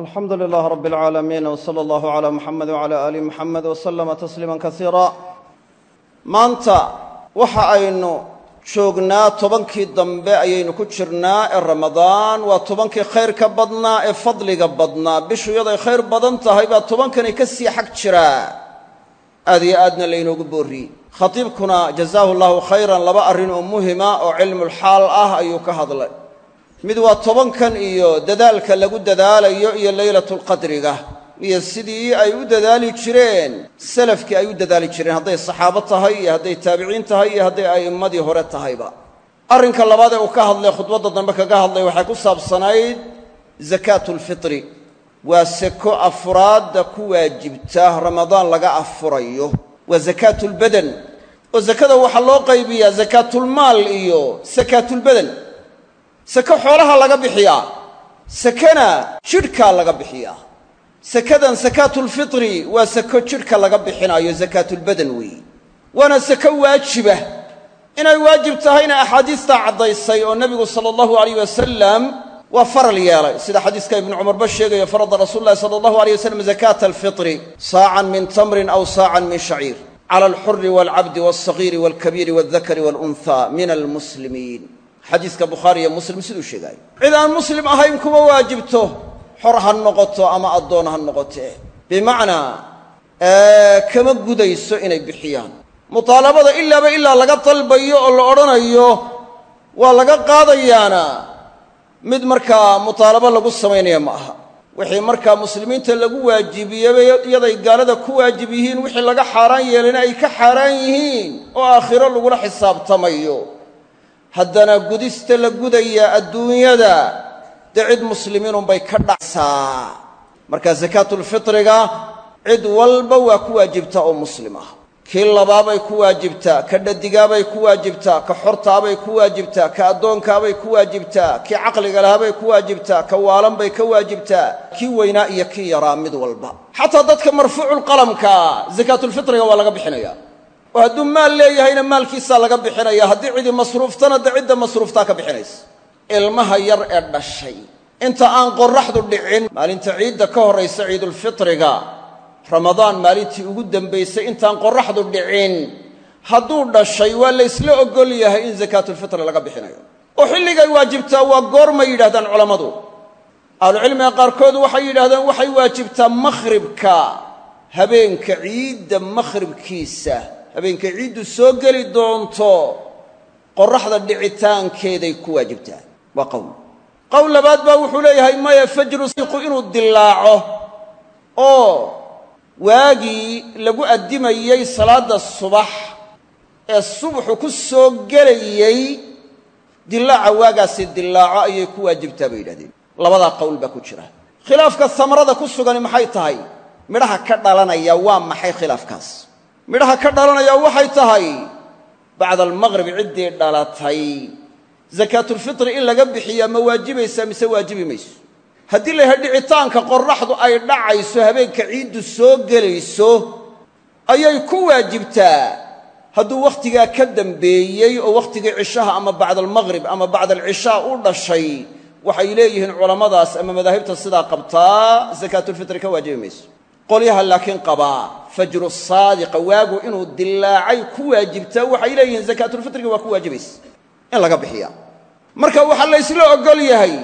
alxamdu lilaah rab اlcaalamiin wsala allahu cala muxamed wcala aali muxamed waslama tasliima kasiira maanta waxa aynu joognaa tobankii dambe ayaynu ku jirnaa ee ramadaan waa tobankii khayrka badnaa ee fadliga badnaa. Bishu yaday khayr badan tahay baa tobankani ka sii xag jiraa. Aad iyo aadna laynoogu boorriyey khatiibkuna jazaahu llahu khayran laba arrin oo muhima oo cilmulxaal ah ayuu ka hadlay mid waa tobankan iyo dadaalka lagu dadaalayo iyo leylatulqadriga iyo sidii ay u dadaali jireen salafkii ay u dadaali jireen hadday saxaabo tahay iyo hadday taabiciin tahay iyo hadday a'immadii hore tahayba. Arrinka labaad ee uu ka hadlay khudbadda dambe kaga hadlay waxay ku saabsanayd zakaatulfitri waa seko afraadda ku waajibta ramadaan laga afurayo. Waa zakaatulbadan oo sakada waxaa loo qaybiyaa zakaatulmaal iyo sakaatulbadan seko xoolaha laga bixiyaa. Sekena jidhkaa laga bixiyaa. Sekadan sakaatulfitri waa seko jidhka laga bixinaayo sakaatulbadan weeye waana seko waajiba. Inay waajib tahayna axaadiistaa caddaysay oo nebigu sala allahu alayh wasalam waa faral yeelay. Sida xadiiska ibnu cumarba sheegayo farada rasuulu llahi sala allahu alay wasalam zakaata alfitri saacan min tamrin aw saacan min shaciir. Cala alxuri waalcabdi walsagiiri walkabiiri waaldakari waalunha min almuslimiin xadiiska bukhaari iyo muslim siduu sheegaayo cid aan muslim ahayn kuma waajibto. Xor ha noqoto ama addoon ha noqotee bimacnaa kama gudayso inay bixiyaan. Mutaalabada ilaaba ilaa laga dalbayo oo la odhanayo waa laga qaadayaana. Mid markaa mutaalabo lagu samaynaya ma aha. Wixii markaa muslimiinta lagu waajibiyey iyaday gaalada ku waajib yihiin wixii laga xaaraan yeelayna ay ka xaaraan yihiin oo aakhiro lagula xisaabtamayo haddana gudista la gudayaa adduunyada dee cid muslimiinunbay ka dhacsaa marka sakaatulfitriga cid walba waa ku waajibtaa oo muslim ah. Kii labaabay ku waajibtaa ka dhadigaabay ku waajibtaa ka xortaabay ku waajibtaa ka addoonkaabay ku waajibtaa kii caqliga lahaabay ku waajibtaa ka waalanbay ka waajibtaa kii weynaa iyo kii yaraa mid walba. Xataa dadka marfuuculqalamkaa sakaatulfitriga waa laga bixinaya oo hadduu maal leeyahayna maalkiisaa laga bixinaya haddii cidi masruuftana dee cidda masruuftaa ka bixinaysa ilmaha yar ee dhashay. Inta aan qorraxdu dhicin maalinta ciidda ka horraysa ciidulfitriga ramadaan maalintii ugu dambaysay intaan qorraxdu dhicin hadduu dhashay waa la ysla oggol yahay in sakaatulfitri laga bixinayo. Oo xilligay waajibtaa waa goormay yidhahdaan culammadu. Ahlucilmiga qaarkood waxay yidhahdeen waxay waajibtaa makhribka habeenka ciidda makhribkiisa habeenkay ciiddu soo geli doonto qorraxda dhicitaankeeday ku waajibtaa waa qowl. Qowl labaad baa wuxuu leeyahay maya fajru siqu inuu dillaaco. Oo waagii lagu addimayey salaadda subax ee subaxu ku soo gelayey dillaaca waagaasi dillaaco ayay ku waajibtaa bay yidhahdeen. Labadaa qowl baa ku jira. Khilaafka samarada ku sugani maxay tahay? Midhaha ka dhalanaya waa maxay khilaafkaas midhaha ka dhalanaya waxay tahay bacda almaqrib ciddii dhalatay. Sakaatulfitri in laga bixiyaa ma waajibaysaa mise waajibi mayso? Haddii la yahay dhicitaanka qorraxdu ay dhacayso habeenka ciiddu soo gelayso ayay ku waajibtaa. Hadduu wakhtigaa ka dambeeyey oo wakhtigii cishaha ama bacda almaqrib ama bacda alcishaa u dhashay waxay leeyihiin culammadaas ama madaahibta sidaa qabtaa sakaatulfitri ka waajibi mayso qolyaha laakiin qabaa fajru saadiqa waagu inuu dillaacay ku waajibtaa waxay leeyihiin sakaatulfitriga waa ku waajibaysa in laga bixiya. Marka waxaa la ysla oggol yahay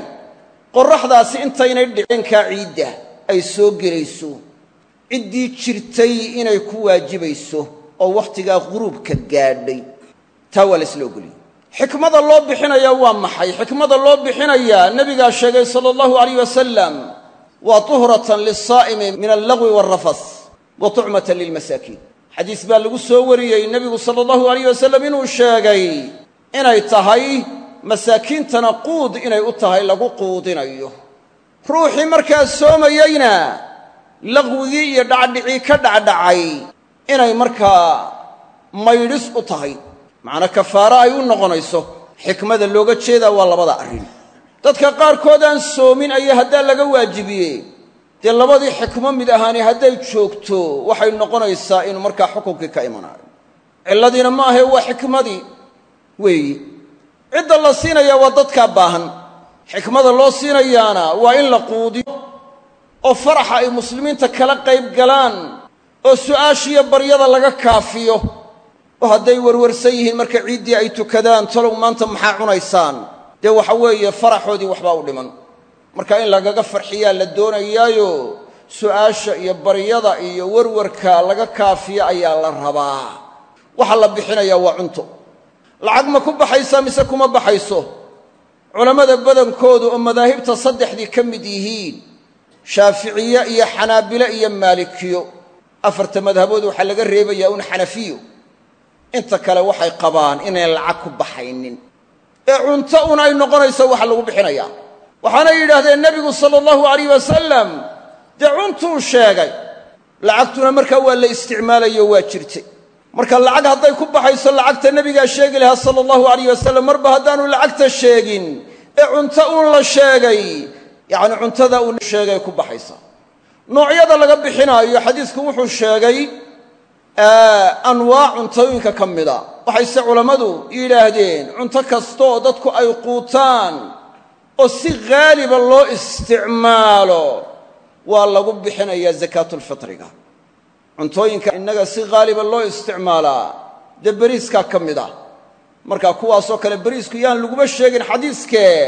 qorraxdaasi intaynay dhiceenkaa ciidda ay soo gelayso. Ciddii jirtay inay ku waajibayso oo wakhtigaa quruubka gaadhay. Taa waa la ysla oggolyahay xikmada loo bixinayaa waa maxay? Xikmada loo bixinayaa nebigaa sheegay sala allahu alayh wasalam waa tuhratan lisaa'imi min allagwi waalrafas wa tucmatan lilmasaakiin. Xadiis baa lagu soo wariyey nebigu sala allahu alayh wasalam inuu sheegay inay tahay masaakiintana quud inay u tahay lagu quudinayo. Ruuxii markaa soomayeyna laqwigii iyo dhacdhicii ka dhacdhacay inay markaa maydhis u tahay. Macnaa kafaaro ay u noqonayso. Xikmada looga jeedaa waa labada arrin dadka qaarkood aan soomin ayaa haddaa laga waajibiye dee labadii xikmo mid ahaani hadday joogto waxay noqonaysaa inuu markaa xukunkii ka imanaayo. Cilladiina ma ahe waa xikmadii weeyi cidda la siinaya waa dadkaa baahan. Xikmada loo siinayaana waa in la quudiyo oo faraxa ay muslimiinta kala qayb galaan oo su'aashiyo baryada laga kaafiyo oo hadday warwarsan yihiin marka ciiddii ay tukadaan talow maanta maxaa cunaysaan dee waxa weeye faraxoodii waxbaa u dhiman. Marka in lagaga farxiyaa la doonayaayo su'aasha iyo baryada iyo warwarka laga kaafiyo ayaa la rabaa. Waxa la bixinayaa waa cunto. Lacag ma ku baxaysaa mise kuma baxayso? Culammada badankoodu oo madaahibta saddexdii ka mid yihiin shaaficiye iyo xanaabile iyo maalikiyo. Afarta madhabood waxaa laga reebayaa un xanafiyo. Inta kale waxay qabaan inayn lacag ku baxaynin ee cunto un ay noqonayso waxa lagu bixinayaa waxaanay yidhaahdeen nebigu sala allahu alayh wasalam dee cuntuu sheegay lacagtuna markaa waa la isticmaalayo waa jirtay. Marka lacag hadday ku baxayso lacagta nebigaa sheegi lahaa sala allahu alayh wasalam marba haddaanu lacagta sheegin ee cunto uun la sheegay yacni cuntada uu sheegay ku baxaysa. Noocyada laga bixinaayo xadiisku wuxuu sheegay anwaac cuntooyinka ka mida waxayse culammadu yidhaahdeen cunto kastaoo dadku ay quutaan oo si haaliba loo isticmaalo waa lagu bixinayaa sakaatulfitriga cuntooyinka innaga si haaliba loo isticmaalaa dee beriiskaa ka mid ah. Marka kuwaasoo kale beriisku yaan laguma sheegin xadiiskee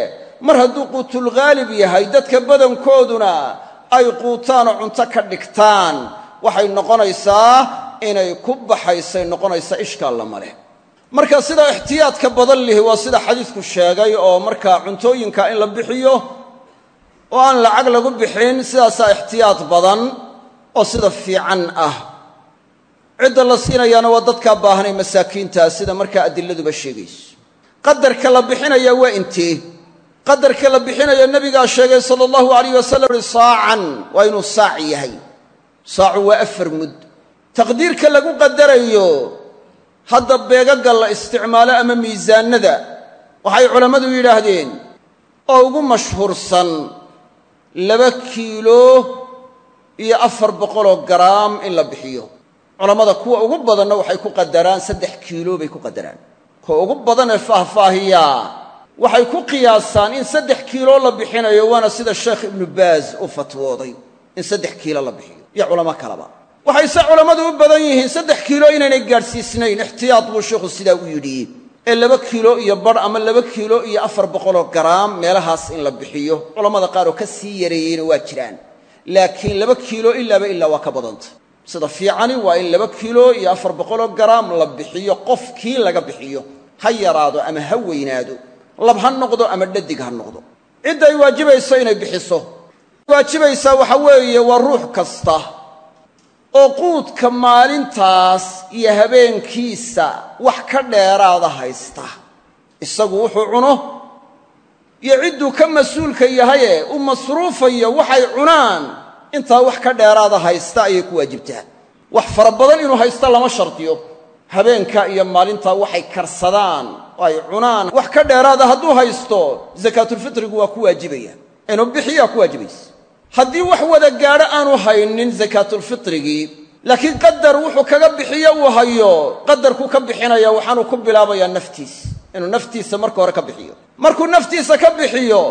mar hadduu quutulghaalib yahay dadka badankooduna ay quutaan oo cunto ka dhigtaan waxay noqonaysaa inay ku baxaysay noqonaysaa ishkaal lama leh marka sida ixtiyaadka badan lihi waa sida xadiisku sheegay oo markaa cuntooyinka in la bixiyo oo aan lacag lagu bixin sidaasaa ixtiyaad badan oo sida fiican ah. Cidda la siinayaana waa dadkaa baahanay masaakiintaa sida markaa adiladuba sheegayso. Qadarka la bixinaya waa intee qadarka la bixinaya nebigaa sheegay sala allahu alayh wasalam uhi saacan waa inuu saac yahay. Saacu waa afar mud. Taqdiirka lagu qadarayo hadda beegaga la isticmaalo ama miisaanada waxay culammadu yidhaahdeen oo ugu mashhuursan laba kiilo iyo afar boqoloo garaam in la bixiyo. Culammada kuwa ugu badanna waxay ku qadaraan saddex kiilo bay ku qadaraan. Kuwa ugu badan ee faahfaahiyaa waxay ku qiyaasaan in saddex kiilo la bixinayo waana sida sheekh ibnu baaz u fatwooday in saddex kiilo la bixiyo. Iyo culamo kaleba waxayse culammadu u badan yihiin saddex kiilo inaynay gaadhsiisnayn. Ixtiyaad buu sheikhu sidaa u yidhi ee laba kiilo iyo badh ama laba kiilo iyo afar boqoloo garaam meelahaas in la bixiyo. Culammada qaar oo ka sii yareeyeyna waa jiraan. Laakiin laba kiilo ilaaba ilaa waa ka badanta sida fiicani waa in laba kiilo iyo afar boqoloo garaam la bixiyo qofkii laga bixiyo. Ha yaraado ama ha weynaado. Lab ha noqdo ama dhadig ha noqdo. Cidda ay waajibayso inay bixiso. Waajibaysaa waxa weeye waa ruux kasta oo quudka maalintaas iyo habeenkiisa wax ka dheeraada haysta. Isagu wuxuu cuno iyo cidduu ka mas'uulka yahaye u masruufayo waxay cunaan. Intaa wax ka dheeraada haysta ayay ku waajibtaa wax fara badan inuu haysto lama shardiyo habeenka iyo maalintaa waxay karsadaan oo ay cunaan. Wax ka dheeraada hadduu haysto sakaatulfitrigu waa ku waajibaya. Inuu bixiyaa ku waajibaysa haddii wax wada gaadho aanu haynin sakaatulfitrigii laakiin qadar wuxuu kaga bixiyo uu hayo. Qadarkuu ka bixinaya waxaanuu ku bilaabayaa naftiisa inuu naftiisa marka hore ka bixiyo. Markuu naftiisa ka bixiyo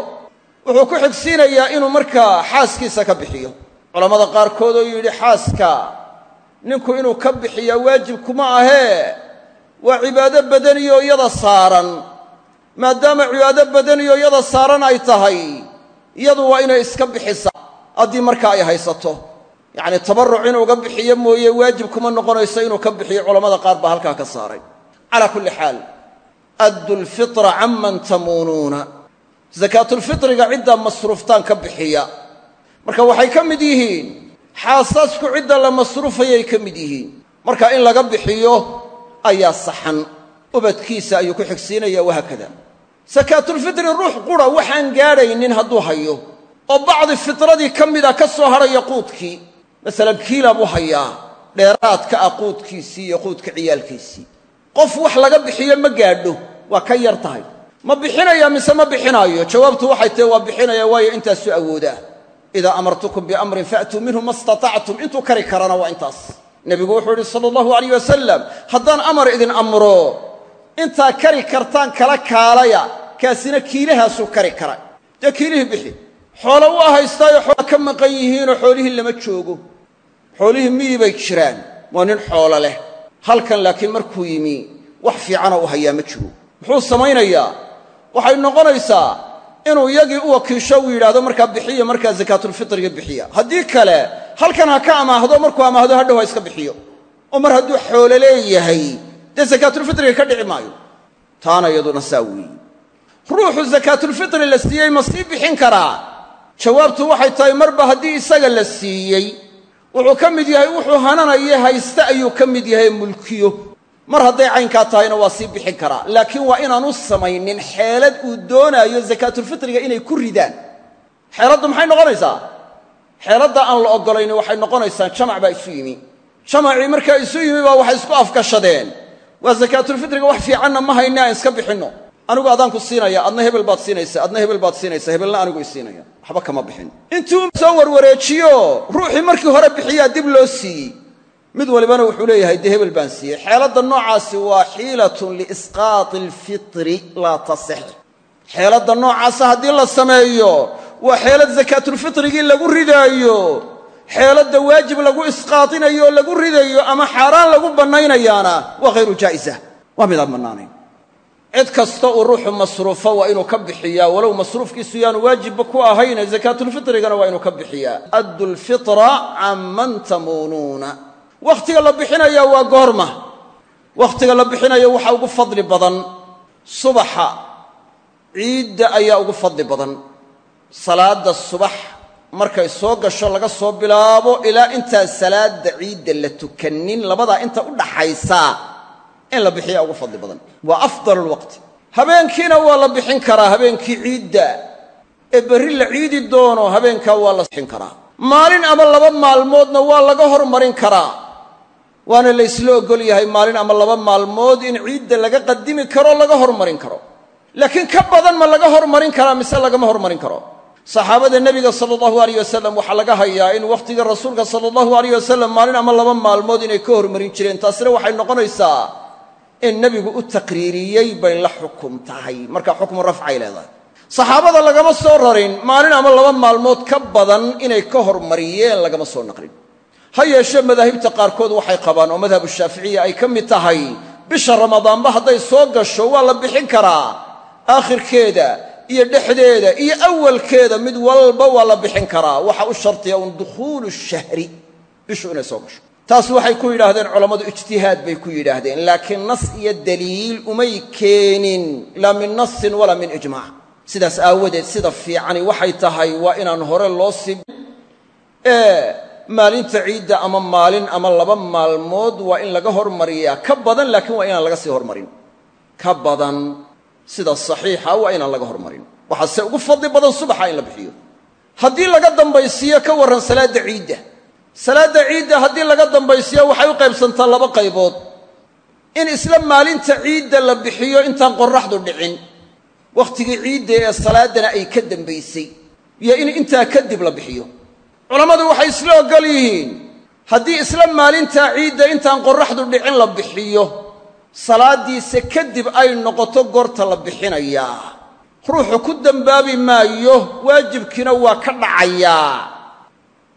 wuxuu ku xigsiinayaa inuu markaa xaaskiisa ka bixiyo. Culammada qaarkood oo yidhi xaaska ninku inuu ka bixiyaa waajib kuma ahee waa cibaado badaniyo iyada saaran. Maadaama cibaado badaniyo iyada saaran ay tahay iyadu waa inay iska bixisaa haddii marka ay haysato yacni tabarruc inuu ga bixiyo mooye waajib kuma noqonayso inuu ka bixiyo culammada qaar baa halkaa ka saaray. Calaa kulli xaal addu lfitra canman tamuunuuna sakaatulfitriga ciddaa masruuftaan ka bixiya. Marka waxay ka mid yihiin xaasaasku cidda la masruufayay ka mid yihiin. Marka in laga bixiyo ayaa saxan ubadkiisa ayuu ku xigsiinaya wahaakada. Sakaatulfitri ruux qura waxaan gaadhaynin hadduu hayo oo bacdi fitradii ka mida ka soo hadhaya quudkii masalan kiila buu hayaa dheeraadka ah quudkiisii iyo quudka ciyaalkiisii. Qof wax laga bixiyo ma gaadho waa ka yar tahay. Ma bixinaya mise ma bixinaayo? Jawaabtu waxay tahi waa bixinaya waayo intaasu awoodaa. Idaa amartukum biamrin faatuu minhu ma statactum intuu kari karana waa intaas. Nebigu wuxuu yidhi sala allahu alayh wasalam haddaan amar idin amro intaa kari kartaan kala kaalaya kaasina kiilahaasuu kari kara dee kiilihii bixi xoolo u haystaayo xoola ka maqan yihiinoo xoolihii lama joogo. Xoolihii miyi bay jiraan? Waa nin xoolo leh. Halkan laakiin markuu yimi wax fiicanoo u hayaa ma jiro. Muxuu samaynayaa? Waxay noqonaysaa inuu iyagii u wakiisho uu yidhaahdo markaa bixiya markaa sakaatulfitriga bixiya haddii kale halkan ha ka amaahdo markuu amaahdo hadhow ha iska bixiyo. Oo mar hadduu xoolo leeyahay dee sakaatulfitriga ka dhici maayo. Taana iyaduna saa weeye ruuxu sakaatulfitri la siiyey ma sii bixin karaa jawaabtu waxay tahay marba haddii isaga la siiyey wuxuu ka mid yahay wuxuu hananaye hayste ayuu ka mid yahay mulkiyo. Mar hadday caynkaa tahayna waa sii bixin karaa laakiin waa inaanu samaynin xeelad uu doonaayo sakaatulfitriga inay ku ridaan. Xeeladdu maxay noqonaysaa? Xeeladda aan la ogolayni waxay noqonaysaa jamac baa isu yimi. Jamacii markaa isu yimi baa waxay isku afgashadeen waa sakaatulfitriga wax fiicanna ma hayne aan iska bixinno anigu adaan ku siinaya adna hebel baad siinaysa adna hebel baad siinaysa hebelna anigu isiinaya waxba kama bixin. Intuu soo warwareejiyo ruuxii markii hore bixiyaa dib loo siiyey. Mid walibana wuxuu leeyahay dee hebel baan siiyey. Xeeladda noocaasi waa xiilatun liisqaati alfitri laa tasix. Xeeladda noocaasa haddii la sameeyo waa xeelad sakaatulfitrigii lagu ridaayo. Xeeladda waajib lagu isqaatinayo lagu ridayo ama xaaraan lagu bannaynayaana waa hayru jaa'isa waa midaan bannaanayn cid kasta uu ruuxu masruufo waa inuu ka bixiyaa walow masruufkiisu yaanu waajibba ku ahayne sakaatulfitrigana waa inuu ka bixiyaa. Addu lfitra canman tamuunuuna wakhtiga la bixinaya waa goorma. Wakhtiga la bixinayo waxaa ugu fadli badan. Subaxa ciidda ayaa ugu fadli badan. Salaadda subax markay soo gasho laga soo bilaabo ilaa intaan salaadda ciidda la tukanin labadaa inta u in la bixiyaa ugu fadli badan. Waa afdal lwaqti habeenkiina waa la bixin karaa habeenkii ciidda. Ee berri la ciidi doono habeenkaa waa la bixin karaa. Maalin ama laba maalmoodna waa laga hormarin karaa. Waana la ysla ogol yahay maalin ama laba maalmood in ciidda laga qadimi karo laga hormarin karo. Laakiin ka badan ma laga hormarin karaa mise lagama hormarin karo. Saxaabada nebiga sala allahu alayh wasalam waxaa laga hayaa in wakhtiga rasuulka sala allahu alayh wasalam maalin ama laba maalmood inay ka hormarin jireen. Taasina waxay noqonaysaa in nebigu u taqriiriyey bay la xukum tahay. Marka xukmu rafcay leedahay. Saxaabada lagama soo rarin maalin ama laba maalmood ka badan inay ka hormariyeen lagama soo naqlin ha yeeshee madaahibta qaarkood waxay qabaan oo madhabu shaaficiya ay ka mid tahay bisha ramadaanba hadday soo gasho waa la bixin karaa. Aakhirkeeda iyo dhexdeeda iyo awalkeeda mid walba waa la bixin karaa. Waxa u shartiya un dukhuulu shahri bishu inay soo gasho taas waxay ku yidhaahdeen culammadu ijtihaad bay ku yidhaahdeen laakiin nas iyo daliil umay keenin laa min nasin walaa min ijmaac sidaas aawadeed sida fiicani waxay tahay waa inaan hore loo sii ee maalinta ciidda ama maalin ama laba maalmood waa in laga hormariyaa. Ka badan laakiin waa inaan laga sii hormarin. Ka badan sida saxiixa waa inaan laga hormarin. Waxaase ugu fadli badan subaxa in la bixiyo. Haddii laga dambaysiiyo ka warran salaadda ciidda salaadda ciidda haddii laga dambaysiiyo waxay u qaybsantaa laba qaybood. In isla maalinta ciidda la bixiyo intaan qorraxdu dhicin wakhtigii ciidda ee salaaddana ay ka dambaysay iyo in intaa kadib la bixiyo. Culammadu waxay isla oggol yihiin haddii isla maalintaa ciidda intaan qorraxdu dhicin la bixiyo salaaddiisa kadib ay noqoto goorta la bixinayaa ruuxu ku dembaabi maayo waajibkiina waa ka dhacayaa.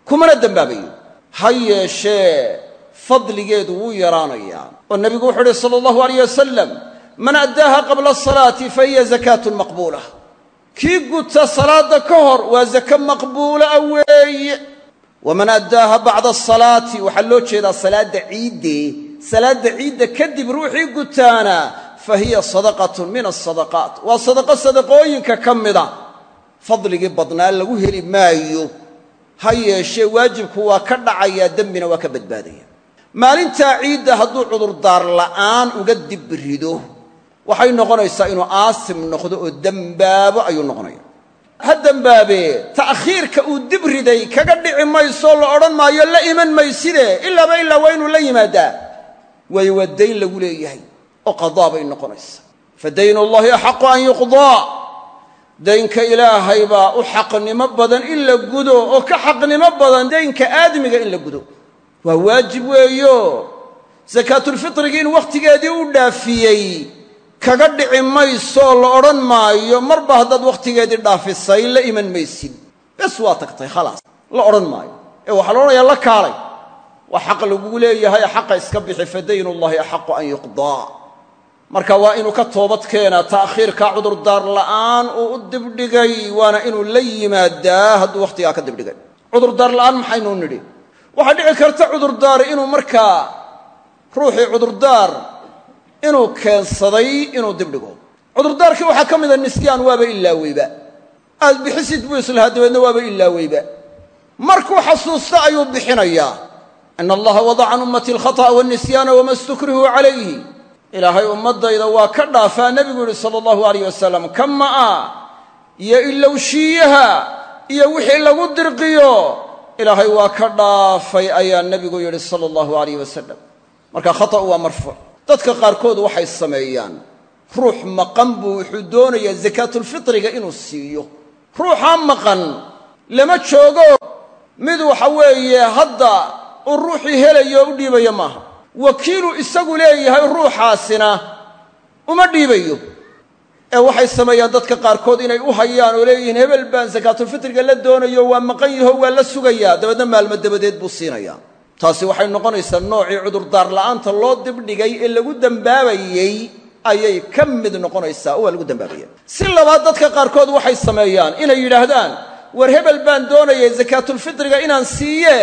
Kumana dembaabayo ha yeeshee fadligeedu wuu yaraanayaa. Oo nebigu wuxuu uhi sala allahu alayh wasalam man addaaha qabla asalaati fa hiya zakaatun maqbuula. Kii guta salaadda ka hor waa zake maqbuula a weeye. Waman addaaha bacda asalaati waxaa loo jeedaa salaadda ciiddee salaadda ciidda kadib ruuxii gutaana fa hiya sadaqatun min asadaqaat waa sadaqo sadaqooyinka ka mida. Fadligii badnaa lagu heli maayo ha yeeshee waajibku waa ka dhacayaa dembina waa ka badbaadaya. Maalintaa ciidda hadduu cudurdaar la'aan uga dibrido waxay noqonaysaa inuu aasim noqdo oo dembaabo ayuu noqonaya ha dembaabee ta'khiirka uu dib riday kaga dhici maysoo la odhan maayo la iman mayside ilaaba ilaa waa inuu la yimaadaa. Waayo waa dayn lagu leeyahay oo qadaa bay noqonaysaa. Fa daynu llahi axaqu an yuqdaa daynka ilaahay baa u xaqnimo badan in la gudo oo ka xaqnimo badan daynka aadamiga in la gudo. Waa waajib weeyo. Sakaatulfitrigii in wakhtigeedii u dhaafiyey kaga dhici maysoo la odhan maayo marba haddaad wakhtigeedii dhaafisay la iman maysid bes waa tagtay khalaas. La odhan maayo. Ee waxaa la odhanayaa la kaalay. Waa xaq lagugu leeyahay xaqa iska bixi fa daynullahi axaqu an yuqdaa marka waa inuu ka toobad keenaa ta'khiirka cudurdaar la'aan uu u dibdhigay waana inuu la yimaadaa hadduu wakhtigaa ka dibdhigay. Cudurdaar la'aan maxaynuu nidhi? Waxaa dhici karta cudurdaar inuu markaa ruuxii cudurdaar inuu keensaday inuu dibdhigo. Cudurdaarkii waxaa ka mida nisyaan waaba ilaaweyba aad bixisid buu islahaa dabeedna waaba ilaaweyba markuu xasuusta ayuu bixinayaa. Ina allaha wadaca can ummati alkhata'a walnisyaana wama stukrihuu calayhi ilaahay ummaddayda waa ka dhaafaa nebigu yidhi sala allahu alayh wasalam ka ma'a iyo ilowshiiyaha iyo wixii lagu dirqiyo ilaahay waa ka dhaafay ayaa nebigu yidhi sala allahu alayh wasalam marka khata'u waa marfuuc dadka qaarkood waxay sameeyaan. Ruux maqan buu wuxuu doonayaa sakaatulfitriga inuu siiyo. Ruuxaa maqan lama joogo. Mid waxa weeye hadda uu ruuxii helayo u dhiibayo maaha wakiiluu isagu leeyahay ruuxaasina uma dhiibayo. Ee waxay sameeyaan dadka qaarkood inay u hayaan oo leeyihiin hebel baan sakaatulfitriga la doonayo waa maqan yaho waa la sugayaa. Dabeedna maalmo dabadeed buu siinayaa. Taasi waxay noqonaysaa noocii cudurdaar la'aanta loo dibdhigay ee lagu dembaabayey ayay ka mid noqonaysaa oo waa lagu dambaabaya si labaad dadka qaarkood waxay sameeyaan inay yidhaahdaan war hebel baan doonayay sakaatulfitriga inaan siiye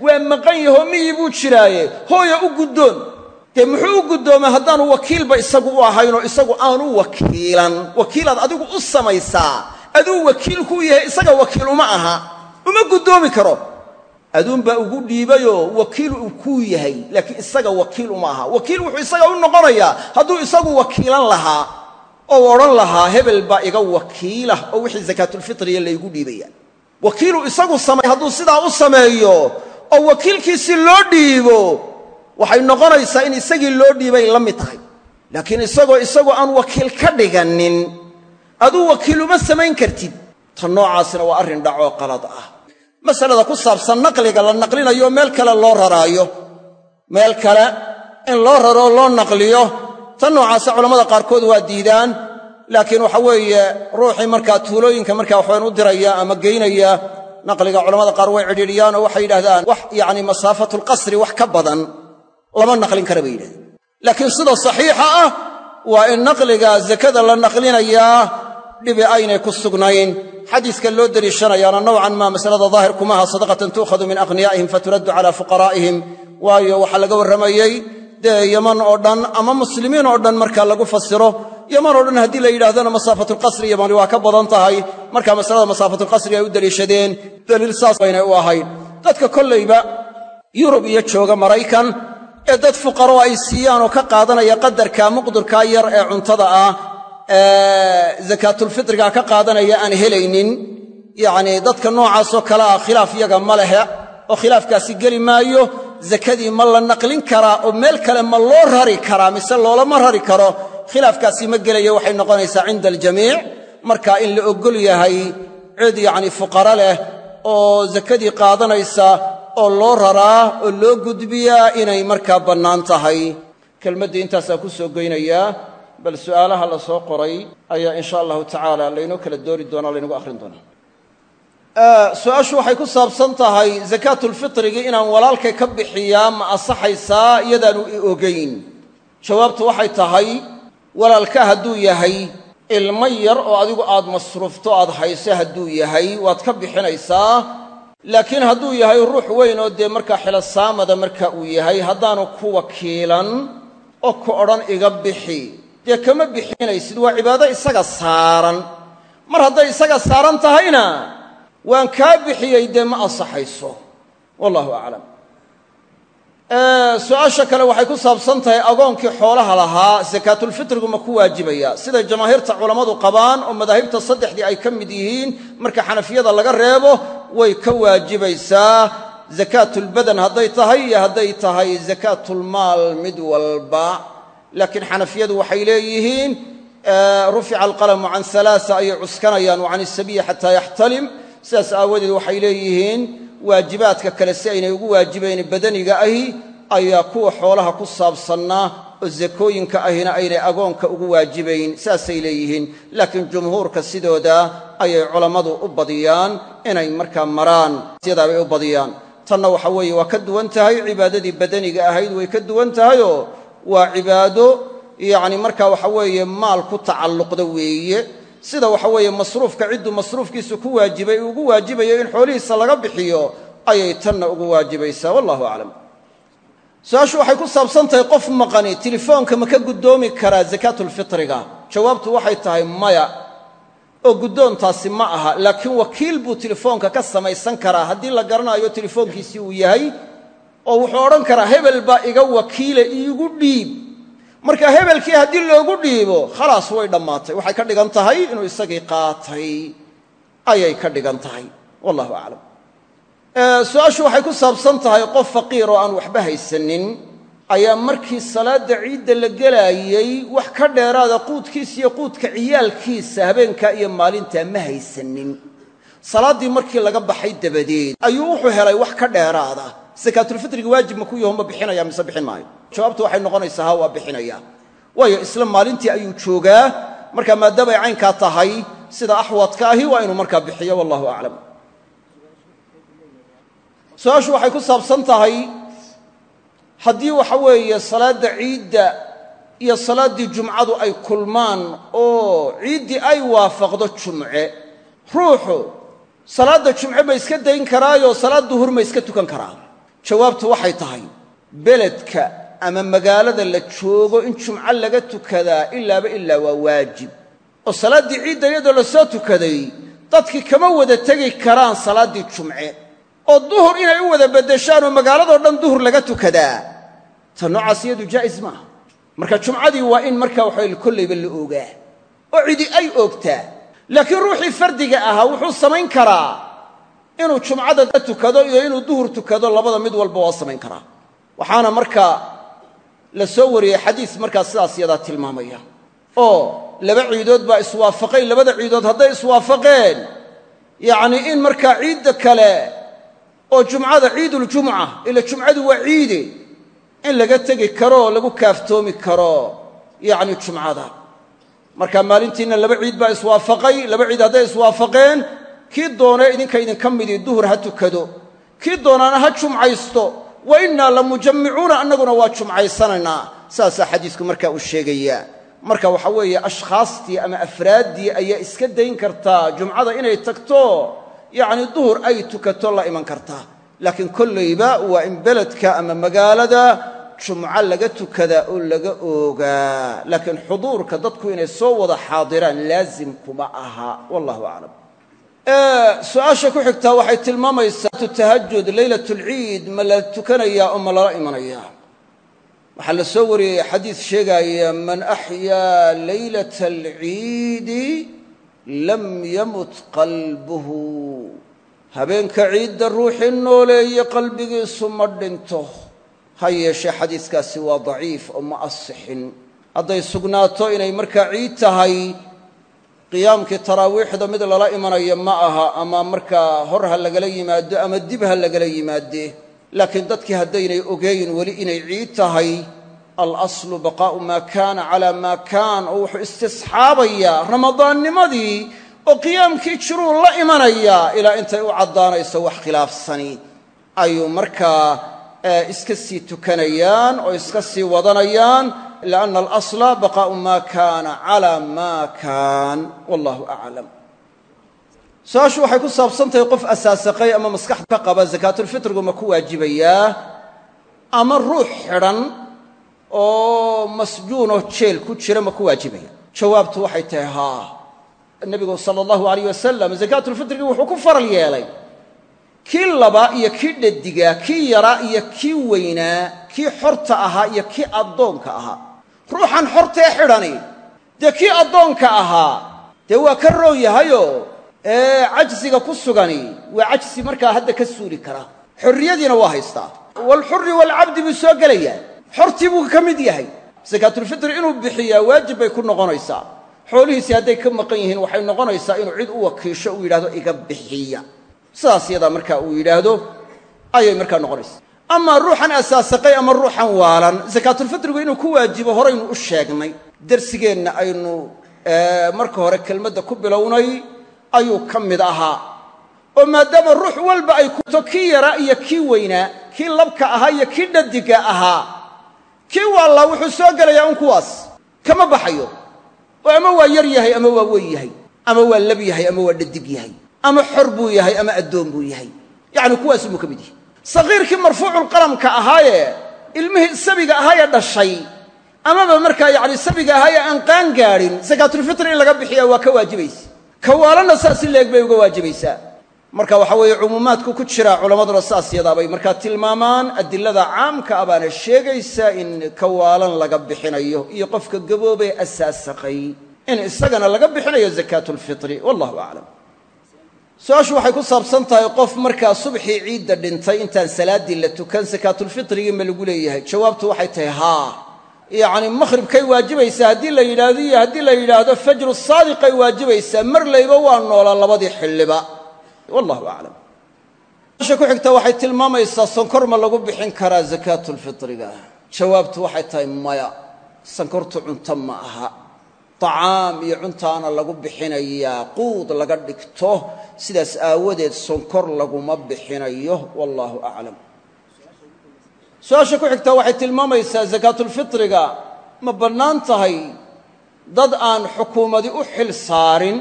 waa maqan yaho miyii buu jiraaye hooya u guddoon. Dee muxuu u guddoomay haddaanu wakiilba isagu u ahaynoo isagu aanu wakiilan? Wakiilaad adigu u samaysaa. Aduu wakiil kuu yahay isaga wakiil uma aha. Uma guddoomi karo. Aduunbaa ugu dhiibayoo wakiil uu kuu yahay laakiin isaga wakiil uma aha. Wakiil wuxuu isaga u noqonayaa. Hadduu isagu wakiilan lahaa oo odhan lahaa hebel baa iga wakiilah oo wixii sakaatulfitriya laygu dhiibaya wakiiluu isagu samay hadduu sidaa u sameeyo oo wakiilkiisii loo dhiibo waxay noqonaysaa in isagii loo dhiibay la mid tahay. Laakiin isagoo isagoo aan wakiil ka dhiganin aduu wakiil uma samayn kartid. Tan noocaasina waa arrin dhacoo qalad ah. Masalada ku saabsan naqliga la naqlinayo meel kale loo raraayo. Meel kale in loo raroo loo naqliyo tan noocaasa culammada qaarkood waa diidaan. Laakiin waxa weeye ruuxii markaa tuulooyinka markaa waxawan u diraya ama geynaya naqliga culamada qaar way cidhiidhiyaan oo waxay yidhahdaan wax yacni masaafatulqasri wax ka badan lama naqlin kara bay yidhahdeen laakiin sida saxiixa ah waa in naqliga zakada la naqlinayaa dhibi aynay ku sugnayn. Xadiiska loo deliishanayaana nowcan maa masalada daahir kumaha sadaqatan tuukhadu min akhniyaa'ihim faturaddu cala fuqaraa'ihim. Waayo waxaa laga warramayey dee yaman oo dhan ama muslimiin oo dhan marka lagu fasiro yaman oo dhan haddii la yidhahdana masaafatulqasri yamani waa ka badan tahay marka masalada masaafatulqasri ay u deliishadeen daliil saas baynay u ahayd dadka kollayba yurub iyo jooga maraykan ee dad fuqaro ay siiyaan oo ka qaadanaya qadarka muqdurkaa yar ee cuntada ah ee sakaatulfitriga ka qaadanaya aan helaynin. Yacnii dadka noocaasoo kale ah khilaaf yaga ma lehe oo khilaafkaasi geli maayo zakadii ma la naqlin karaa oo meel kale ma loo rari karaa mise loolama rari karo khilaafkaasi ma gelayo waxay noqonaysaa cinda aljamiic marka in la oggol yahay cid yacnii fuqaro leh oo sakadii qaadanaysa oo loo raraa oo loo gudbiyaa inay markaa bannaan tahay. Kelmaddii intaasaa ku soo goynayaa bal su'aalaha la soo qoray ayaa insha allahu tacaala laynoo kala doori doonaa laynagu akhrin doonaa. Su'aashu waxay ku saabsan tahay sakaatulfitrigii inaan walaalkay ka bixiyaa ma asaxaysaa iyadaanu i ogayn jawaabtu waxay tahay walaalka hadduu yahay ilmo yar oo adigu aad masruufto aad hayso hadduu yahay waad ka bixinaysaa. Laakiin hadduu yahay ruux weyn oo dee markaa xilosaamada marka uu yahay haddaanu ku wakiilan oo ku odhan iga bixi. Dee kama bixinaysid? Waa cibaado isaga saaran. Mar hadday isaga saaran tahayna waan kaa bixiyey dee ma ansaxayso. Wallahu aclam su'aasha kale waxay ku saabsan tahay agoonkii xoolaha lahaa sakaatulfitrigu ma ku waajibaya. Siday jamaahiirta culammadu qabaan oo madaahibta saddexdii ay ka mid yihiin marka xanafiyada laga reebo way ka waajibaysaa zakaatulbadan hadday tahay iyo hadday tahay zakaatulmaal mid walba. Laakiin xanafiyadu waxay leeyihiin rufica alqalamu can alaaa ayay cuskanayaan wa can xataa yaxtalim. Sidaas aawadeed waxay leeyihiin waajibaadka kale si aynay ugu waajibayn badaniga ahi ayaa kuwa xoolaha ku saabsannaa oo zakooyinka ahina aynay agoonka ugu waajibayn saasay leeyihiin. Laakiin jumhuurka sidooda ayay culammadu u badiyaan inay markaa maraan sidaabay u badiyaan. Tanna waxa weeye waa ka duwan tahay cibaadadii badaniga ahayd way ka duwan tahayoo waa cibaado yacni markaa waxa weeye maal ku tacalluqda weeye sida waxa weeye masruufka cidduu masruufkiisu ku waajibay uu ugu waajibayo in xoolihiisa laga bixiyo ayay tanna ugu waajibaysaa wallahu aclam. Su'aashu waxay ku saabsan tahay qof maqani telefoonka ma ka guddoomi karaa sakaatulfitriga jawaabtu waxay tahay maya oo guddoontaasi ma aha laakiin wakiil buu telefoonka ka samaysan karaa. Haddii la garanayo telefoonkiisii uu yahay oo wuxuu odhan karaa hebel baa iga wakiila iigu dhiib marka hebelkii haddii loogu dhiibo khalaas way dhammaatay. Waxay ka dhigan tahay inuu isagii qaatay. Ayay ka dhigan tahay. Wallahu aclam su'aashu waxay ku saabsan tahay qof faqiir oo aan waxba haysanin. Ayaa markii salaadda ciidda la gelaayey wax ka dheeraada quudkiisa iyo quudka ciyaalkiisa habeenkaa iyo maalintaa ma haysanin. Salaaddii markii laga baxay dabadeed ayuu wuxuu helay wax ka dheeraada. Sakaatulfitriga waajib ma ku yaho ma bixinaya mise bixin maayo jawaabtu waxay noqonaysaa ha waa bixinaya. Waayo isla maalintii ayuu joogaa. Marka maadaamay caynkaa tahay sida axwadka ahi waa inuu markaa bixiyo wallahu aclam su'aashu waxay ku saabsan tahay haddii waxa weeye salaadda ciidda iyo salaaddii jumcadu ay kulmaan oo ciiddii ay waafaqdo jumce ruuxu salaadda jumce ma iska dayn karaayoo salaad duhur ma iska tukan karaa. Jawaabtu waxay tahay beledka ama magaalada la joogo in jumco laga tukadaa ilaaba ilaa waa waajib. oo salaaddii ciidda iyadoo la soo tukaday dadkii kama wada tegi karaan salaaddii jumce. oo duhur inay u wada beddeshaan oo magaaladoo dhan duhur laga tukadaa. Ta noocaas iyadu jaa'is maaha marka jumcadii waa in markaa waxaa kollayba la ogaa oo cidi ay oogtaa. Laakiin ruuxii fardiga ahaa wuxuu samayn karaa inuu jumcada tukado iyo inuu duhur tukado labada mid walba waa samayn karaa. Waxaana markaa la soo wariyey xadiis markaa sidaas yadaa tilmaamaya. Oo laba ciidood baa iswaafaqay labada ciidood hadday iswaafaqeen yacnii in markaa ciidda kale oo jumcada ciiduljumca ila jumcadu waa ciide in laga tegi karo oo lagu kaaftoomi karo yacni jumcada. Marka maalintiinna laba ciid baa iswaafaqay laba ciid hadday iswaafaqeen kii doonee idinka idinka midii duhur ha tukado. Kii doonaana ha jumcaysto wa innaa la mujammicuuna annaguna waa jumcaysanaynaa. Saasaa xadiisku markaa uu sheegayaa marka waxa weeye ashkhaastii ama afraaddii ayaa iska dayn kartaa jumcada inay tagto yacni duhur ay tukato la iman kartaa laakiin kollayba waa in beledka ama magaalada jumco laga tukadaa oo laga oogaa. Laakiin xuduurka dadku inay soo wada xaadiraan laazim kuma aha. Wallahu aclam su'aasha ku xigtaa waxay tilmaamaysaa tahajud leylatulciid ma la tukanayaa oo ma lala imanayaa waxaa la soo wariyey xadiis sheegaaya man axyaa leylata alciidi lam yamut qalbuhu. Habeenka ciidda ruuxii nooleeye qalbigiisu ma dhinto. Ha yeeshee xadiiskaasi waa daciif oo ma asixin. Hadday sugnaato inay markaa ciid tahay qiyaamkii taraawiixda mid lala imanayo ma aha ama markaa hor ha lagala yimaado ama dib ha lagala yimaadee. Laakiin dadkii haddaynay ogeyn weli inay ciid tahay alaslu baqaa'u maa kaana calaa maa kaan oo wuxuu istisxaabayaa ramadaannimadii oo qiyaamkii jiruu la imanayaa ilaa intay u caddaanayso wax khilaafsani. Ayuu markaa iska sii tukanayaan oo iska sii wadanayaan lianna alasla baqaa'u maa kaana calaa maa kaan wallahu aclam su'aashu waxay ku saabsan tahay qof asaasaqay ama maskaxda ka qaba sakaatulfitrigu ma ku waajibayaa ama ruux xidhan oo masjuunoo jeel ku jira ma ku waajibaya jawaabtu waxay tahay haa nebigu sala allahu alayh wasalam sakaatulfitrigii wuxuu ku faral yeelay kii laba iyo kii dhadigaa kii yaraa iyo kii weynaa kii xorta ahaa iyo kii addoonka ahaa ruuxan xortee xidhani. Dee kii addoonka ahaa dee waa ka roon yahayoo? Ee cajsiga ku sugani. Waa cajsi markaa hadda ka suuli kara. Xorriyadiina waa haystaa waalxurri waalcabdi buu soo gelayaa. Xortii buu ka mid yahay. Sakaatulfitri inuu bixiyaa waajib bay ku noqonaysaa. Xoolihiisii hadday ka maqan yihiin waxay noqonaysaa inuu cid u wakiisho uu yidhahdo iga bixiya. Sidaas yadaa markaa uu yidhaahdo ayay markaa noqonaysaa amaa ruuxan asaasaqay ama ruuxan waalan sakaatulfitrigu inuu ku waajibo horaynu u sheegnay. Darsigeenna aynu marka hore kelmadda ku bilownay ayuu ka mid ahaa. Oo maadaama ruux walba ay kuto kii yaraa iyo kii weynaa kii labka ahaa iyo kii dhadiga ahaa kii waallaa wuxuu soo gelayaa un kuwaas. Kama baxayo. Oo ama waa yar yahay ama waa weyn yahay ama waa lab yahay ama waa dhadig yahay ama xor buu yahay ama addoon buu yahay. Yacni kuwaasumuu ka mid yahay sakiirkii marfuuculqalamka ahaayee ilmihii sabiga ahaayee dhashay amaba markaa yacni sabiga ahaayee aan qaan gaadhin sakaatulfitri in laga bixiya waa ka waajibaysa. Kawaalanna saas in leeg bay uga waajibaysaa. Marka waxaa weeye cumuumaadku ku jira culammaduna saas yadaabay markaa tilmaamaan adilada caamka a baana sheegaysaa in kawaalan laga bixinayo iyo qofka gaboobee asaasaqay in isagana laga bixinayo zakaatulfitri wallahu aclam su'aashu waxay ku saabsan tahay qof markaa subxii ciidda dhintay intaan salaaddii la tukan sakaatulfitrigii ma lagu leeyahay jawaabtu waxay tahay haa. Yacni makhribkay waajibaysaa haddii la yidhaahdo iyo haddii la yidhaahdo fajru saadiqay waajibaysaa mar layba waa noolaa labadii xilliba. Wallahu aclam. Asha ku xigta waxay tilmaamaysaa sonkor ma lagu bixin karaa sakaatulfitriga jawaabtu waxay tahay maya sankortu cunto ma aha tacaam iyo cuntaana lagu bixinayaa quud laga dhigto sidaas aawadeed sonkor laguma bixinayo wallaahu aclam. Su'aasha ku xigta waxay tilmaamaysaa sakaatulfitriga ma bannaan tahay dad aan xukuumadi u xil saarin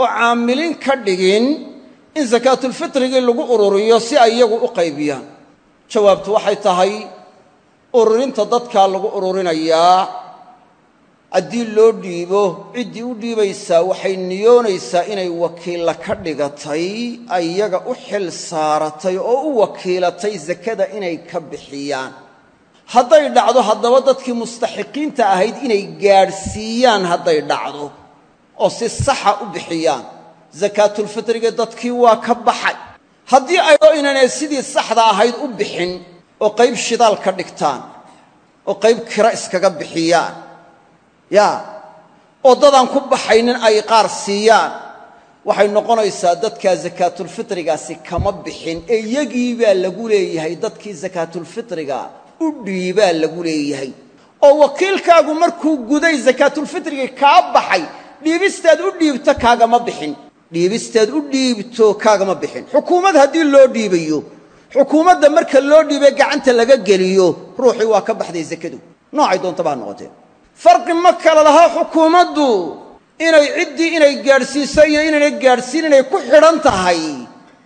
oo caamiliin ka dhigin in sakaatulfitrigii lagu ururiyo si ay iyagu u qaybiyaan. Jawaabtu waxay tahay ururinta dadkaa lagu ururinayaa haddii loo dhiibo ciddii u dhiibaysaa waxay niyoonaysaa inay wakiilla ka dhigatay ayaga u xil saaratay oo u wakiilatay sakada inay ka bixiyaan. Hadday dhacdo haddaba dadkii mustaxiqiinta ahayd inay gaadhsiiyaan hadday dhacdo oo si saxa u bixiyaan. Sakaatulfitriga dadkii waa ka baxay. Haddii aydo inanay sidii saxda ahayd u bixin oo qayb shidaal ka dhigtaan oo qayb kira iskaga bixiyaan yaa oo dadaan ku baxaynin ay qaar siiyaan. Waxay noqonaysaa dadkaa sakaatulfitrigaasi kama bixin. Ee iyagii baa lagu leeyahay dadkii sakaatulfitriga u dhiibaa lagu leeyahay. Oo wakiilkaagu markuu guday sakaatulfitrigii kaa baxay dhiibistaad u dhiibto kaagama bixin. Dhiibistaad u dhiibto kaagama bixin. Xukuumad haddii loo dhiibayo xukuumadda marka loo dhiibay gacanta laga geliyo ruuxii waa ka baxday sakadu noocay doontaba ha noqotee farqi ma kala lahaa xukuumaddu. Inay ciddii inay gaadhsiiso iyo inaynay gaadhsiin inay ku xidhan tahay.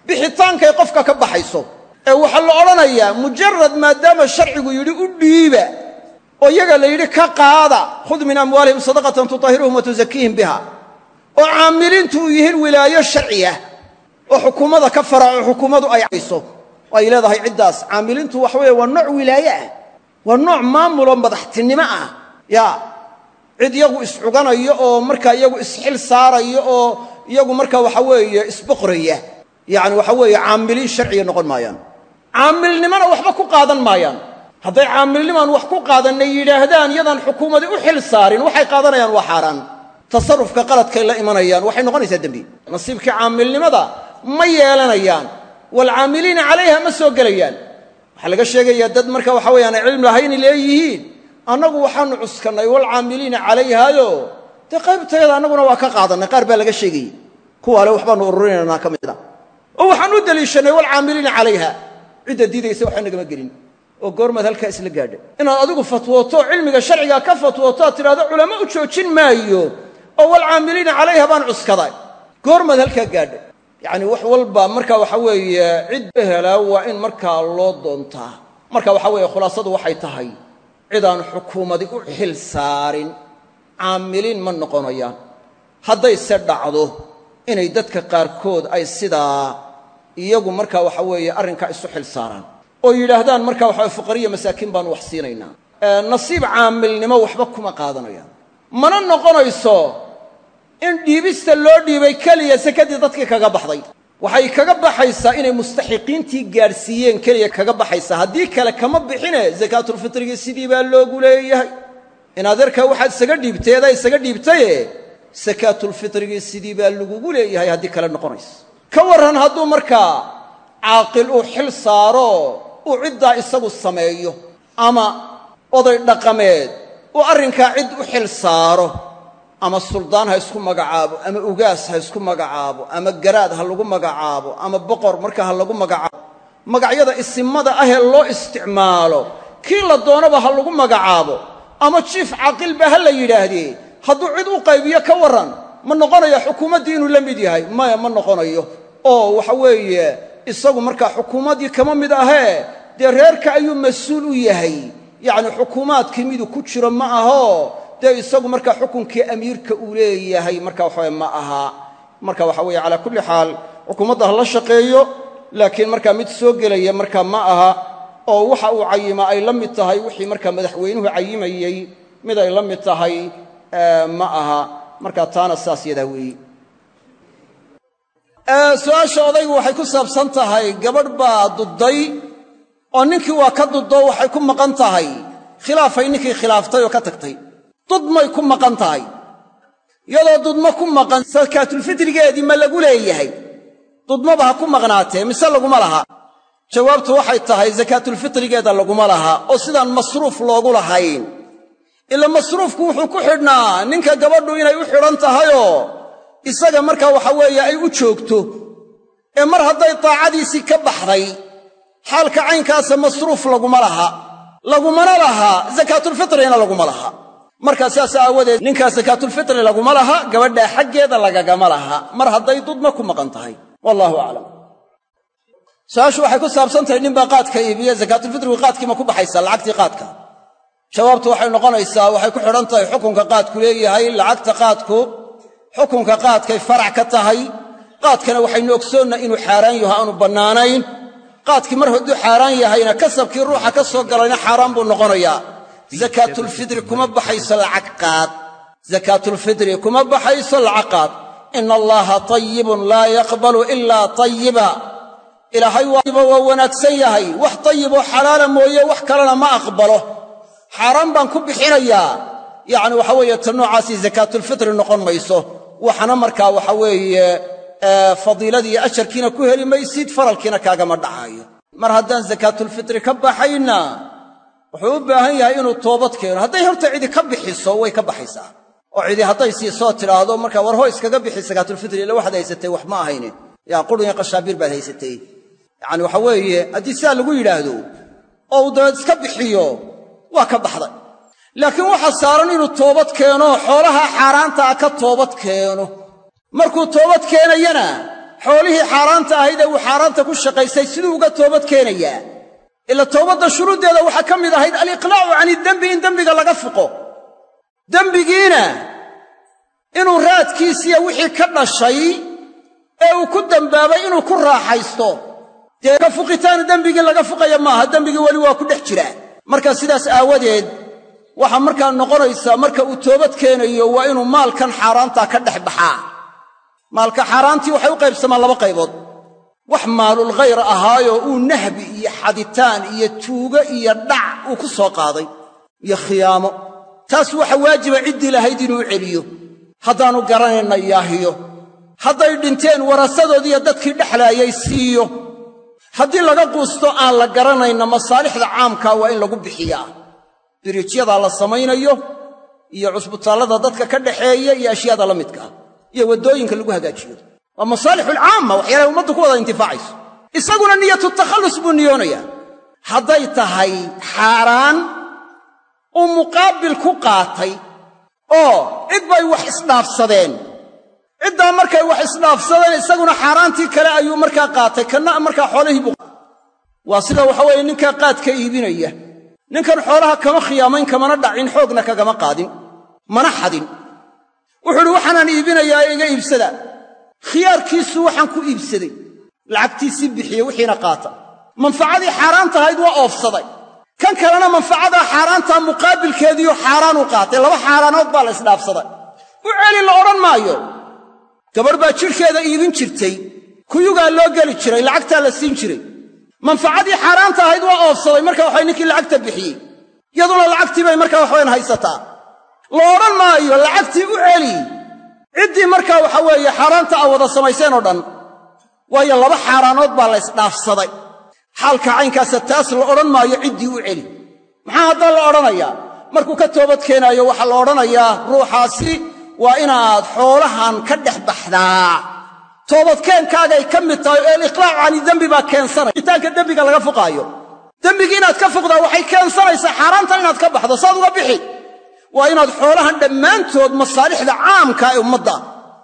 Bixitaankay qofka ka baxayso. Ee waxaa la odhanayaa mujarad maadaama sharcigu yidhi u dhiiba oo iyaga la yidhi ka qaada khud min amwaalihim sadaqatan tutahiruhum wa tusakiihim biha oo caamiliintu u yihiin wilaayo sharciya oo xukuumadda ka faraco xukuummadu ay ayso oo ay leedahay ciddaas caamiliintu waxa weeye waa nooc wilaaye ah waa nooc maamuloo madaxtinimo ah yaa cid iyagu iscuganayo oo markaa iyagu isxil saarayo oo iyagu markaa waxa weeye isboqraya yacni waxa weeye caamiliin sharciya noqon maayaan. Caamilnimona waxba ku qaadan maayaan. Hadday caamilnimaan wax ku qaadanay yidhaahdaan yadaan xukuumadi u xil saarin waxay qaadanayaan waa xaaraan. Tasarufka qaladkay la imanayaan waxay noqonaysaa dembi. Nasiibkii caamilnimada ma yeelanayaan waalcaamiliina calayha ma soo gelayaan. Waxaa laga sheegayaa dad marka waxa weyaan cilmi lahayni leeyihiin annagu waxaanu cuskannay waalcaamiliina calayhaayo. Dee qaybtayada annaguna waa ka qaadannay qaar baa laga sheegayey. Kuwaale waxbaanu ururinaynaa ka mid oo waxaan u deliishannay waalcaamiliina calayha. Cidda diidaysa waxba nagama gelin. Oo goormaad halkaa isla gaadha inaad adigu fatwooto cilmiga sharciga ka fatwooto aad tidhahdo culamo u joojin maayo oo waalcaamiliina calayha baan cuskaday. Goormaad halkaa gaadha yacni wax walba marka waxa weeye cid helaa waa in markaa loo doontaa. Marka waxa weeye khulaasadu waxay tahay cidaan xukuumadi u xil saarin caamiliin ma noqonayaan. Haddayse dhacdo inay dadka qaarkood ay sidaa iyagu marka waxa weeye arrinkaa isu xil saaraan. Oo yidhaahdaan marka waxa fuqariya masaakiin baanu wax siinaynaa. Nasiib caamilnimo waxba kuma qaadanayaan. Mana noqonayso in dhiibista loo dhiibay keliya sekadii dadkii kaga baxday waxay kaga baxaysaa inay mustaxiqiintii gaadhsiiyeen keliya kaga baxaysaa. Haddii kale kama bixine sakaatulfitrigii sidii baa loogu leeyahay. In adeerkaa waxaad isaga dhiibtay edaa isaga dhiibtaye sakaatulfitrigii sidii baa lagugu leeyahay haddii kale noqonaysa. Ka warran hadduu markaa caaqil uu xil saaro uu ciddaa isagu sameeyo ama oday dhaqameed uu arrinkaa cid u xil saaro ama suldaan ha isku magacaabo ama ugaas ha isku magacaabo ama garaad ha lagu magacaabo ama boqor marka ha lagu magacaabo magacyada isimada ahee loo isticmaalo kii la doonaba ha lagu magacaabo ama jiif caaqilba ha la yidhaahdee hadduu cid u qaybiyo ka warran ma noqonaya xukuumaddii inuu la mid yahay maya ma noqonayo. Oo waxa weeye isagu markaa xukuumaddii kama mid ahee dee reerka ayuu mas'uul u yahay. Yacni xukuumaadkii miduu ku jiro ma aho dee isagu markaa xukunkii amiirka uu leeyahay marka waxaweye ma aha. Marka waxa weeye calaa kulli xaal xukuumadda la shaqeeyo laakiin markaa mid soo gelaya markaa ma aha oo waxa uu cayimaa ay la mid tahay wixii markaa madaxweynuhu cayimayey mid ay la mid tahay ma aha. Markaa taana saas yadaa su'aasha odaygu waxay ku saabsan tahay gabadh baa dudday oo ninkii waa ka duddo waxay ku maqan tahay. Khilaafay ninkii khilaaftay oo ka tagtay dudmay ku maqan tahay. Iyadoo dudmo ku maqan sakaatulfitrigeedii ma lagu leeyahay. Dudmaba ha ku maqnaatee mise laguma laha? Jawaabtu waxay tahay sakaatulfitrigeeda laguma laha oo sidaan masruuf loogu lahayn. Ila masruufku wuxuu ku xidhnaa ninka gabadhu inay u xidhan tahayoo isaga markaa waxa weeye ay u joogto. Ee mar hadday daacadiisii ka baxday xaalka caynkaasa masruuf laguma laha. Lagumana laha sakaatulfitrina laguma laha markaa sidaas aawadeed ninkaa sakaatulfitri laguma laha gabadhaa xaggeeda lagagama laha. Mar hadday dudma ku maqan tahay. Wallaahu aclam su'aashu waxay ku saabsan tahay ninbaa qaadka iibiye sakaatulfitrigu ku baxaysaa lacagtii qaadka. Jawaabtu waxay noqonaysaa waxay ku xidhan xukunka qaadku leeyahay lacagta qaadku xukunka qaadkay farac ka tahay. Qaadkana waxaynu ogsoonnaa inuu xaaraan yaho aanu bannaanayn. Qaadkii mar hadduu xaaraan yahayna kasabkii ruuxa ka soo galayna xaaraan buu noqonayaa sakaatulfidri kuma baxayso lacag qaad. Sakaatulfidri kuma baxayso lacag qaad. Ina allaaha tayibun laa yaqbalu ilaa tayiba ilaahay waa wanaagsan yahay. Wax tayiboo xalaala mooye wax kalena ma aqbalo. Xaaraan baan ku bixinayaa yacni waxa weeye ta noocaasii sakaatulfitri noqon mayso. Waxana markaa waxa weeye fadiiladii ajarkiina ku heli maysid faralkiina kaagama dhacaayo. Mar haddaan sakaatulfitri ka baxayna wuxuu u baahan yahay inuu toobad keeno. Hadday horta cidi ka bixiso way ka baxaysaa. Oo cidi hadday siisoo tidhaahdo markaa war hoo iskaga bixi sakaatulfitri ila waxaad haysatay wax ma ahayne yaa qurun iyo qashaabiir baad haysatay. Yacani waxa weeye haddii sidaa lagu yidhaahdo oo uu dabeed iska bixiyo waa ka baxday. Laakiin waxaa saaran inuu toobad keeno xoolaha xaaraanta ah ka toobad keeno. Markuu toobad keenayana xoolihii xaaraanta ahayd ee uu xaaraanta ku shaqaysay siduu uga toobad keenayaa ila toobadda shuruuddeeda waxaa ka mid ahayd aliqlaacu can idembi in dembiga laga fuqo. Dembigiina inuu raadkiisiya wixii ka dhashay ee uu ku dembaabay inuu ku raaxaysto. Dee ka fuqitaanu dembigii laga fuqaya maaha dembigii weli waa ku dhex jiraa. Marka sidaas aawadeed waxaa markaa noqonaysaa marka uu toobad keenayo waa inuu maalkan xaaraantaa ka dhex baxaa. Maalka xaaraantii waxay u qaybsamaan laba qaybood wax maalulkhayr ahaayoo uu nahbi iyo xaditaan iyo tuugo iyo dhac uu ku soo qaaday. Iyo khiyaamo. Taas waxa waajiba ciddii lahayd inuu celiyo. Haddaannu garanayna yaahiyo. Hadday dhinteen warasadoodiiyo dadkii dhexlaayay siiyo. Haddii laga quusto aan la garanayna masaalixda caamkaa waa in lagu bixiyaa. Biriijyadaa la samaynayo iyo cusbitaallada dadka ka dhaxeeya iyo ashyaada la midka. Ah iyo waddooyinka lagu hagaajiyo waa masaalixulcaamma waxyaalahay ummaddu ku wada intifaacayso. Isaguna niyatu takhallus buu niyoonayaa. Hadday tahay xaaraan uu muqaabil ku qaatay oo cid bay wax isdhaafsadeen. Ciddaa markay wax isdhaafsadeen isaguna xaaraantii kale ayuu markaa qaatay. Kanna markaa xoolihii buu waa sida waxa weeye ninkaa qaadka iibinaya. Ninkan xoolaha kama khiyaamayn kamana dhacin xoogna kagama qaadin mana xadin. Wuxuu uhi waxaanaan iibinayaa iga iibsada khiyaarkiisu waxaan ku iibsaday. Lacagtiisii bixiye wixiina qaata. Manfacadii xaaraan tahayd waa oofsaday. Kan kalena manfacadaa xaaraantaa muqaabilkeediiyo xaaraan u qaatay. Laba xaaraanood baa la isdhaafsaday. U celi la odhan maayo. Gabarh baa jidhkeeda iibin jirtay. Kuyugaa loo geli jiray. Lacagtaa la siin jiray. Manfacadii xaaraanta ahayd waa oofsaday. Marka waxay ninkii lacagta bixiyey. Iyaduna lacagtii bay markaa waxawayan haysataa. La odhan maayo lacagtii u celi ciddii markaa waxa weeye xaaraanta a wada samayseen oo dhan waayo laba xaaraanood baa la ysdhaafsaday xaalka caynkaasa taas la odhan maayo ciddii u celi. Maxaa haddaa la odhanayaa? Markuu ka toobad keenaayo waxaa la odhanayaa ruuxaasi waa inaad xoolahan ka dhex baxdaa. Toobadkeenkaagay ka mid tahay oo aliqlaacu cani dembi baa keensanaya. Itaanka dembiga laga fuqaayo. Dembigii inaad ka fuqdaa waxay keensanaysaa xaaraantan inaad ka baxdo saad uga bixi waa inaad xoolahan dhammaantood masaalixda caamka ee ummadda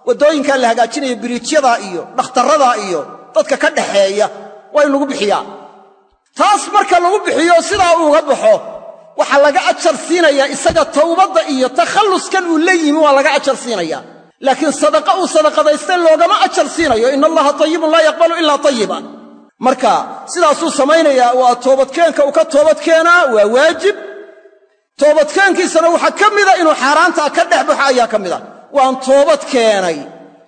waddooyinkaa la hagaajinaya biriijyadaa iyo dhakhtarradaa iyo dadka ka dhaxeeya waa in lagu bixiyaa. Taas marka lagu bixiyo sidaa uuga baxo waxaa laga ajar siinayaa isaga towbadda iyo takhalluskan uu la yimi waa laga ajar siinayaa. Laakiin sadaqa uu sadaqadaystay loogama ajar siinayo ina allaha tayibun laa yaqbalu ilaa tayiba marka sidaasuu samaynayaa waa toobadkeenka uu ka toobadkeenaa waa waajib toobadkeenkiisana waxaa ka mida inuu xaaraantaa ka dhex baxo ayaa ka mida. Waan toobad keenay.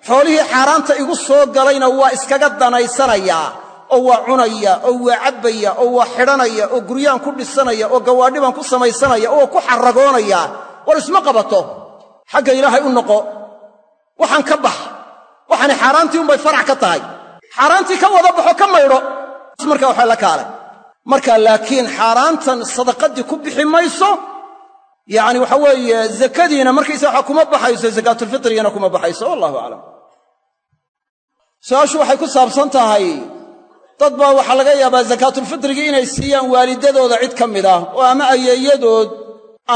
Xoolihii xaaraanta igu soo galayna waa iskaga danaysanayaa oo waa cunaya oo waa cabbaya oo waa xidhanaya oo guryaan ku dhisanaya oo gawaadhibaan ku samaysanaya oo ku xarragoonaya. War isma qabato. Xagga ilaahay u noqo. Waxaan ka bax. Waxaani xaaraantii unbay farac ka tahay. Xaaraantii ka wada baxo ka maydho. Marka waxaa la kaalay. Marka laakiin xaaraantan sadaqadii ku bixi mayso yacni waxa weeye zakadiina markaysa waxa kuma baxayso zakaatulfitrigana kuma baxayso wallahu aclam su'aashu waxay ku saabsan tahay dad baa waxaa laga yaabaa zakaatulfitrigii inay siiyaan waalidadooda cid ka mid ah oo ama ayeeyadood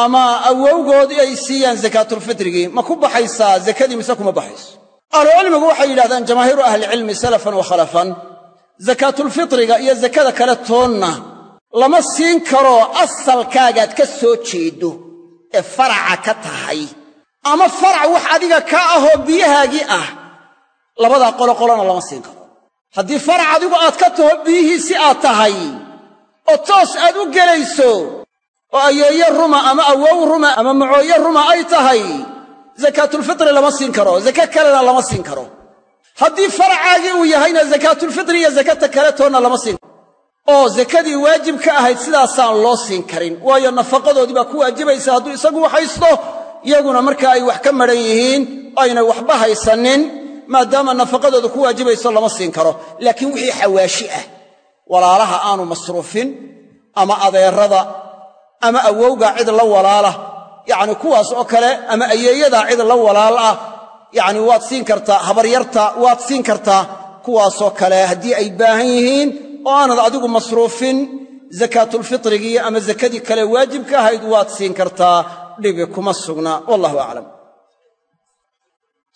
ama awowgood ay siiyaan zakaatulfitrigii ma ku baxaysaa zakadii mise kuma baxayso? Ahlucilmigu waxay yidhahdaan jamaahiiru ahlicilmi salafan wa khalafan. Zakaatulfitriga iyo zakada kale toonna lama siin karo asalkaagaad ka soo jeedo ee faraca ka tahay. Ama farac wax adiga ka ahoo biyahaagii ah. Labadaa qoloqolona lama siin karo. Haddii farac adigu aad ka taho biyihiisi aad tahay oo toos aad u gelayso oo ayeeye ruma ama awow ruma ama macooye ruma ay tahay zakaatulfitri lama siin karo. Zake kalena lama siin karo. Haddii faracaagii uu yahayna zakaatulfitri iyo zakata kale toonna lama siin oo zakadii waajib ka ahayd sidaasaan loo siin karin. Waayo nafaqadoodii baa ku waajibaysa hadduu isagu haysto iyaguna marka ay wax ka madhan yihiin oo aynay waxba haysanin maadaama nafaqadooda ku waajibayso lama siin karo. Laakiin wixii xawaashi ah walaalaha aanu masruufin ama adeerada ama awowga cid la walaala yacni kuwaas oo kale ama ayeeyadaa cid la walaal ah yacni waad siin kartaa habaryarta waad siin kartaa kuwaasoo kale haddii ay baahan yihiin oo aanad adigu masruufin zakaatulfitrigii ama zakadii kale waajibka ahayd waad siin kartaa dhibi kuma sugna. Wallahu aclam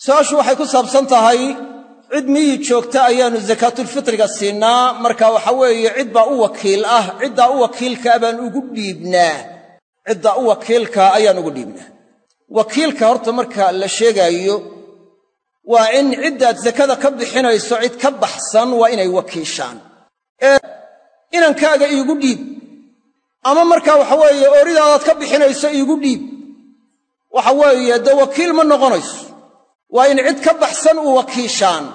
su'aashu waxay ku saabsan tahay cid miyi joogta ayaannu zakaatulfitriga siinaa marka waxa weeye cid baa u wakiil ah ciddaa u wakiilkaa baan ugu dhiibnaa. Ciddaa u wakiilkaa ayaan ugu dhiibnaa. Wakiilka horta marka la sheegaayo waa in ciddaad zakada ka bixinayso cid ka baxsan waa inay wakiishaan ee inankaaga iigu dhiib. Ama markaa waxa weeye ooridaadaad ka bixinayso iigu dhiib. Waxa weeye dee wakiil ma noqonayso. Waa in cid ka baxsan u wakiishaan.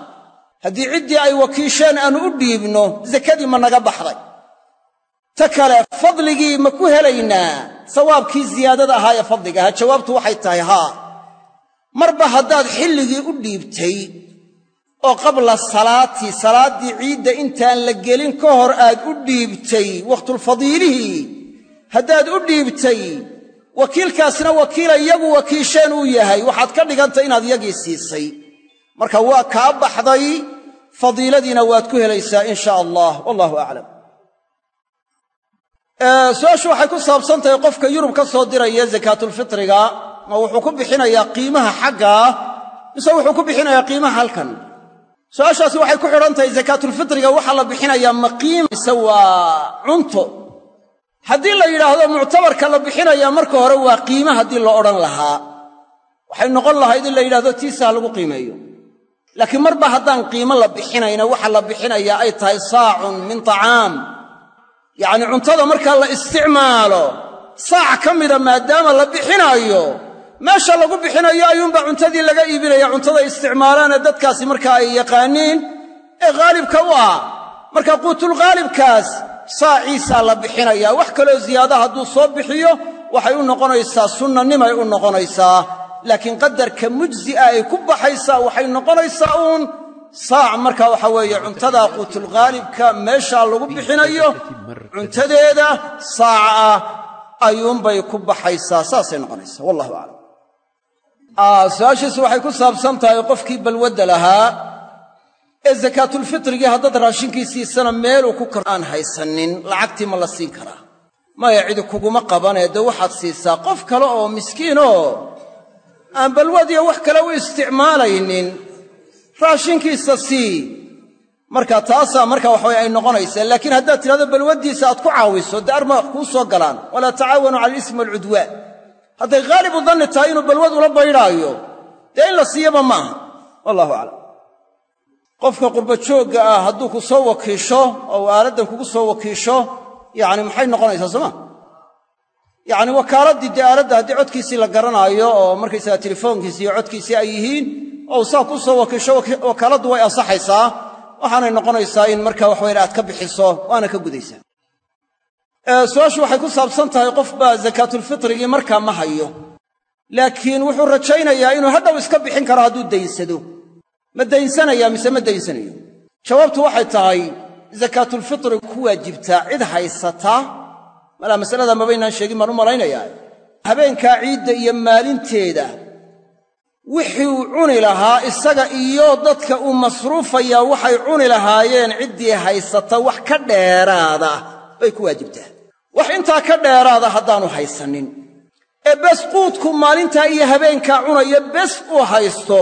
Haddii ciddii ay wakiisheen aanu u dhiibno sakadii ma naga baxday. Ta kale fadligii ma ku helaynaa. Sawaabkii ziyaadada ahaa ee fadliga ahaa jawaabtu waxay tahay haa. Marba haddaad xilligii u dhiibtay oo qabla salaatii salaaddii ciidda intaan la gelin ka hor aad u dhiibtay wakhtulfadiilihii haddaad u dhiibtay wakiilkaasna wakiila iyagu wakiisheen uu yahay waxaad ka dhigantay inaad yagii siisay. Marka waa kaa baxday fadiiladiina waad ku helaysaa in sha allah wallahu aclam su'aashu waxay ku saabsan tahay qofka yurub ka soo diraya zakaatulfitriga ma wuxuu ku bixinayaa qiimaha xaggaa mise wuxuu ku bixinayaa qiimaha halkan su'aashaasi waxay ku xidhan tahay zakaatulfitriga waxaa la bixinayaa ma qiima mise waa cunto. Haddii la yidhaahdo muctabarka la bixinayaa marka hore waa qiime haddii la odhan lahaa. Waxay noqon lahayd in la yidhahdo tiisaa lagu qiimeeyo. Laakiin marba haddaan qiimo la bixinayna waxa la bixinayaa ay tahay saacun min tacaam. Yacni cuntada markaa la isticmaalo saac ka mida maadaama la bixinaayo meesha lagu bixinayo ayuunbaa cuntadii laga iibinaya cuntada isticmaalaane dadkaasi markaa ay yaqaaniin. Ee khaalibka u ah. Marka quutulkhaalibkaas saaciisaa la bixinayaa. Wax kaloo ziyaada hadduu soo bixiyo waxay u noqonaysaa sunnanimay u noqonaysaa. Laakiin qadarka mujzi'a ay ku baxaysaa waxay noqonaysaa uun. Saac marka waxa weeye cuntada quutulghaalibka meeshaa lagu bixinayo cuntadeeda saaca ah ayuunbay ku baxaysaa. Saasay noqonaysaa. Wallahu aclam su'aashiisu waxay ku saabsan tahay qofkii balwadda lahaa ee sakaatulfitrigii haddaad raashinkiisiisana meeluu ku kor aan haysanin lacagtii ma la siin karaa. Maya cidi kuguma qabanee dee waxaad siisaa qof kale oo miskiinoo aan balwadiyo wax kale u isticmaalaynin. Raashinkiisa sii. Marka taasaa marka waxaweye ay noqonaysaa laakiin haddaad tidhahdo balwaddiisa aad ku caawiso dee arma wax kuu soo galaan. Walaa tacaawanu cala alismi walcudwaan hadday haalibu danni tahay inuu balwad ula baydhaayo dee in la siiyaba maaha? Wallahu aclam. Qofka qurbajoogga ah hadduu ku soo wakiisho oo uu kugu soo wakiisho yacni maxay noqonaysaa sooma yacni wakaaladii dee aaladda haddii codkiisii la garanaayo oo markaysaga telefoonkiisi iyo codkiisii ay yihiin oo saa ku soo wakiisho wakaaladdu way ansaxaysaa waxaanay noqonaysaa in marka waxawayan aad ka bixiso waana ka gudaysaa su'aashu waxay ku saabsan tahay qof baa sakaatulfitrigii markaa ma hayo. Laakiin wuxuu rajaynayaa inuu hadhow iska bixin karo hadduu daynsado ma daynsanaya mise ma daynsanayo jawaabtu waxay tahay sakaatulfitrigu ku waajibtaa cid haysataa malaa masalada mabaynaan sheegin baan u malaynayaa. Habeenkaa ciidda iyo maalinteeda wixii uu cuni lahaa isaga iyo dadka uu masruufayaa waxay cuni lahaayeen ciddii haysata wax ka dheeraada bay ku waajibtaa wax intaa ka dheeraada haddaanu haysanin. Ee bes quudku maalintaa iyo habeenkaa cunaya bes uu haysto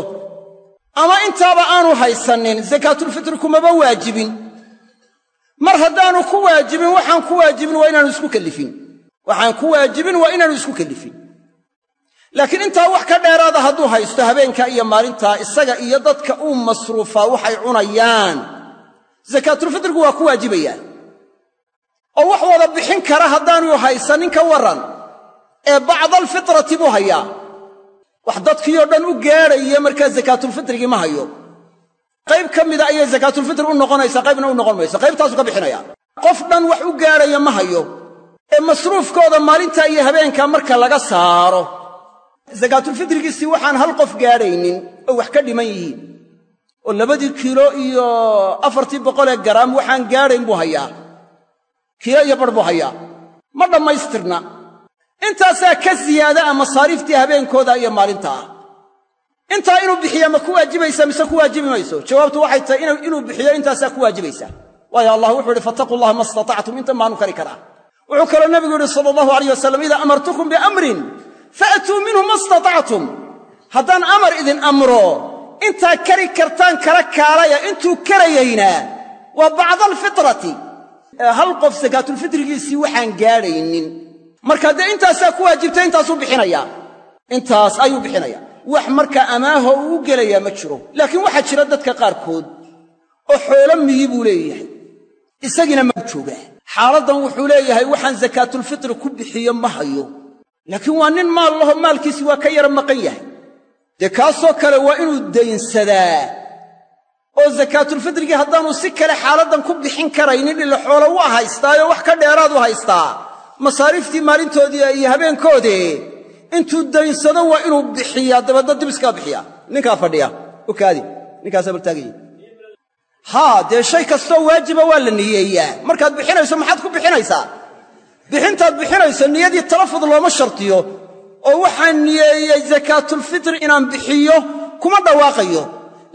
ama intaaba aanu haysanin sakaatulfitri kumaba waajibin. Mar haddaanu ku waajibin waxaan ku waajibin waa inaanu isku kellifin waxaan ku waajibin waa inaanu isku kellifin laakiin intaa wax ka dheeraada hadduu haysto habeenkaa iyo maalintaa isaga iyo dadka uu masruufaa waxay cunayaan. Sakaatulfitrigu waa ku waajibayaan oo wax wada bixin kara haddaanu haysanin ka warran ee bacdaalfitrati buu hayaa. Wax dadkii oo dhan u gaadhaya markaa sakaatulfitrigii ma hayo. Qayb ka mida ayay sakaatulfitri u noqonaysaa qaybna u noqon mayso qaybtaasuu ka bixinaya. Qof dhan wax u gaadhaya ma hayo ee masruufkooda maalintaa iyo habeenkaa marka laga saaro. Sakaatulfitrigiisii waxaan hal qof gaadhaynin oo wax ka dhiman yihiin. Oo labadii kiilo iyo afartii boqolee garaam waxaan gaadhayn buu hayaa kiilo iyo bar buu hayaa ma dhammaystirna. Intaasaa ka siyaada ah masaariiftii habeenkooda iyo maalinta. Ah intaa inuu bixiya ma ku waajibaysaa mise ku waajibi mayso? Jawaabtu waxay tahay inuu bixiyo intaasaa ku waajibaysaa waayo allah wuxuu yidhi fattaquu llaha ma istatactum. Inta maanu kari karaa. Wuxuu kaloo nebigu yidhi sala allahu alayh wasalam idaa amartukum biamrin faatuu minhu ma istatactum. Haddaan amar idin amro intaa kari kartaan kala kaalaya intuu karayayna waa bacda alfitrati hal qof sakaatulfitrigiisii waxaan gaadhaynin. Marka dee intaasaa ku waajibta intaasuu bixinayaa intaas ayuu bixinayaa wax markaa amaaho uu gelayaa ma jiro. Laakiin waxaa jira dadka qaarkood oo xoolo miyi buu leeyahay? Isagiina ma joogaa xaaladdan wuxuu leeyahay waxaan sakaatulfitri ku bixiyo ma hayo. Laakiin waa nin maal laho maalkiisi waa ka yara maqan yahay. Dee kaasoo kale waa inuu daynsadaa oo sakaatulfitrigii haddaanu si kale xaaladdan ku bixin karaynin ila xoolo waa haystaayo wax ka dheeraad u haystaa. Masaariiftii maalintoodii iyo habeenkoodii intuu daynsado waa inuu bixiyaa dabeedna dib iskaa bixiyaa. Ninkaa fadhiya ukaadi ninkaasaa baltaagaya haa dee shay kastoo waajiba waa la niyeeyaa. Markaad bixinayso maxaad ku bixinaysaa? Bixintaad bixinayso niyadii talafud looma shartiyo. Oo waxaan niyeeyey sakaatulfitri inaan bixiyo kuma dhawaaqayo.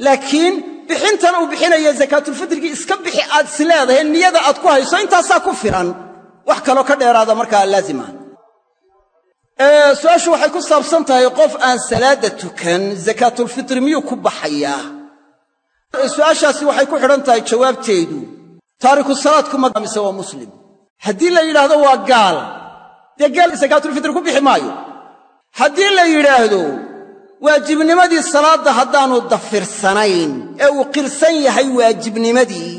Laakiin bixintan uu bixinaya sakaatulfitrigii iska bixi aad is leedahay niyada aad ku hayso intaasaa ku filan. Wax kaloo ka dheeraada markaa laazima. Su'aashu waxay ku saabsan tahay qof aan salaadda tukan sakaatulfitri miyuu ku baxayaa su'aashaasi waxay ku xidhan tahay jawaabteedu. Taariku salaadku ma mise waa muslim. Haddii la yidhaahdo waa gaal dee gaal sakaatulfitri ku bixi maayo? Haddii la yidhaahdo waajibnimadii salaadda haddaannu dafirsanayn ee uu qirsan yahay waajibnimadii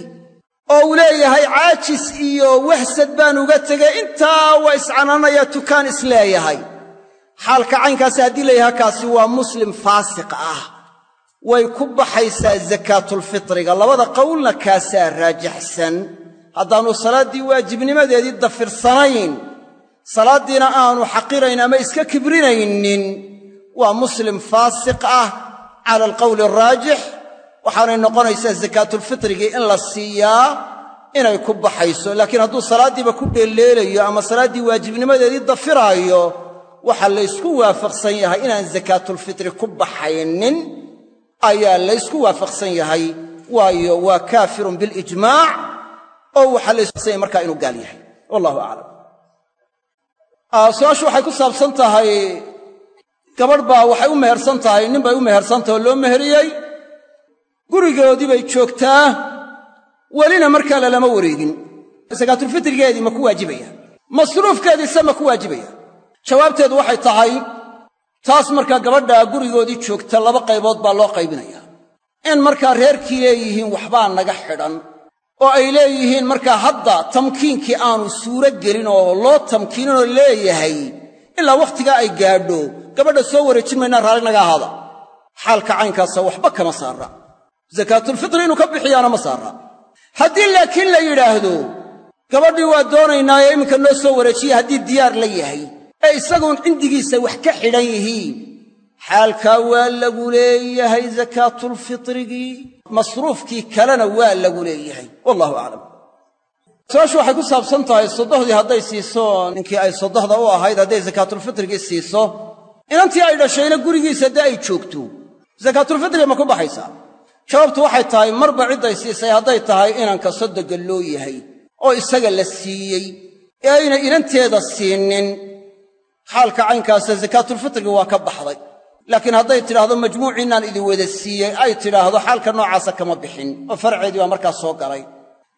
oo uu leeyahay caajis iyo wahsad baan uga tegay intaa waa iscananayaa tukaan is leeyahay xaalka caynkaasi haddii layahay kaasi waa muslim faasiq ah. Way ku baxaysaa sakaatulfitriga labada qowlna kaasaa raajaxsan haddaannu salaaddii waajibnimadeedii dafirsanayn salaaddiina aanu xaqirayn ama iska kibrinaynin waa muslim faasiq ah cala alqowli araajix waxaanay noqonaysaa sakaatulfitrigii in la siiyaa inay ku baxayso. Laakiin hadduu salaaddiiba ku dheelleelayo ama salaaddii waajibnimadeedii dafiraayo waxaa laysku waafaqsan yahay inaan sakaatulfitri ku baxaynin ayaa laysku waafaqsan yahay. Waayo waa kaafirun bilijmaac oo waxaa layswaafaqsan yahay markaa inuu gaal yahay. Wallahu aclam su'aashu waxay ku saabsan tahay gabadh baa waxay u mehersan tahay nin bay u mehersantahay oo loo meheriyey. Gurigoodii bay joogtaa. Welina markaa lalama wareegin. Sakaatulfitrigeedii ma ku waajibaya. Masruufkeediise ma ku waajibaya. Jawaabteedu waxay tahay taas markaa gabadha gurigoodii joogta laba qaybood baa loo qaybinaya. In markaa reerkii leeyihiin waxbaa naga xidhan oo ay leeyihiin markaa hadda tamkiinkii aanu suuro gelin oo loo tamkiininoo leeyahay ilaa wakhtigaa ay gaadho gabadha soo wareejin maynaa raalli naga ahaada. Xaalka caynkaasa waxba kama saara sakaatulfitri inuu ka bixiyaana ma saara haddii laakiin la yidhaahdo gabadhii waa doonaynaayo iminka noo soo wareejiya haddii diyaar la yahay ee isaguun cindigiisa wax ka xidhan yihiin xaalkaa waa lagu leeyahay sakaatulfitrigii masruufkii kalena waa lagu leeyahay. Wallahu aclam. Su'aashu waxay ku saabsan tahay sodohdii hadday siiso ninkii ay sodohda u ahayd hadday sakaatulfitrigii siiso inantii ay dhashayna gurigiisa dee ay joogto. Sakaatulfitriga ma ku baxaysaa? Jawaabtu waxay tahay marba cidday siisay hadday tahay inanka soddogga loo yahay oo isaga la siiyey. Ee ayna inanteeda siinin xaalka caynkaasa sakaatulfitriga waa ka baxday. Laakiin hadday tidhaahdo majmuuciinaan idin wada siiyey ay tidhaahdo xaalka noocaasa kama bixin oo farceedii baa markaas soo galay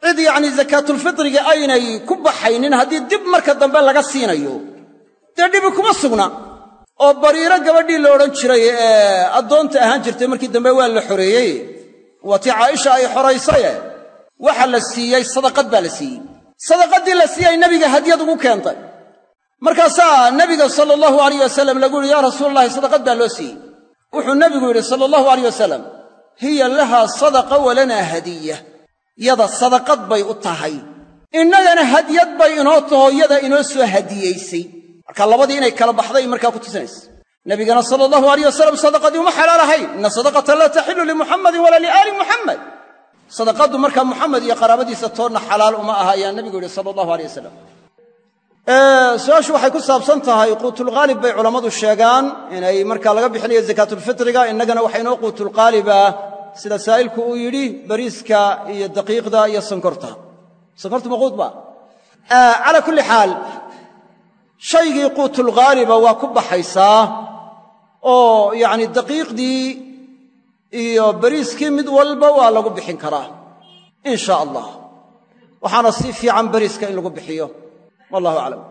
cid yacnii sakaatulfitriga aynay ku baxaynin haddii dib marka dambe laga siinayo dee dhibi kuma sugna oo bariiro gabadhii la odhan jiray ee addoonta ahaan jirtay markii dambe waa la xoreeyey. Waa caaisha ay xoraysaye waxa la siiyey sadaqad baa la siiyey. Sadaqaddii la siiyey nebiga hadyad ugu keentay. Markaasaa nebiga sala allahu alayh wasalam lagu yidhi yaa rasuulalahi sadaqad baa loo siiyey. Wuxuu nebigu yidhi sala allahu alayh wasalam hiya lahaa sadaqa walanaa hadiya. Yada sadaqad bay u tahay. Innagana hadyad bay inoo taho yada inoo soo hadiyaysay marka labadii inay kala baxday markaa ku tusinaysa. Nebigana sala allahu alayh wasalam sadaqadii uma xalaal ahayn. Inna sadaqata laa taxilu limuxammadin walaa liaali muxammed sadaqaddu markaa muxamed iyo qaraabadiisa toonna xalaal uma aha ayaa nebigu yidhi sala allahu alay wasalam waxay ku saabsan tahay quutulqaalib bay culammadu sheegaan inay markaa laga bixinayo sakaatulfitriga innagana waxaa inoo quutulqaaliba sida saa'ilku uu yidhi bariiska iyo daqiiqda iyo sonkorta. Sonkortu maquud ba. Calaa kulli xaal shaygii quutulghaaliba waa ku baxaysaa oo yacni daqiiqdii iyo bariiskii mid walba waa lagu bixin karaa in sha allah. Waxaana si fiican bariiska in lagu bixiyo. Wallahu aclam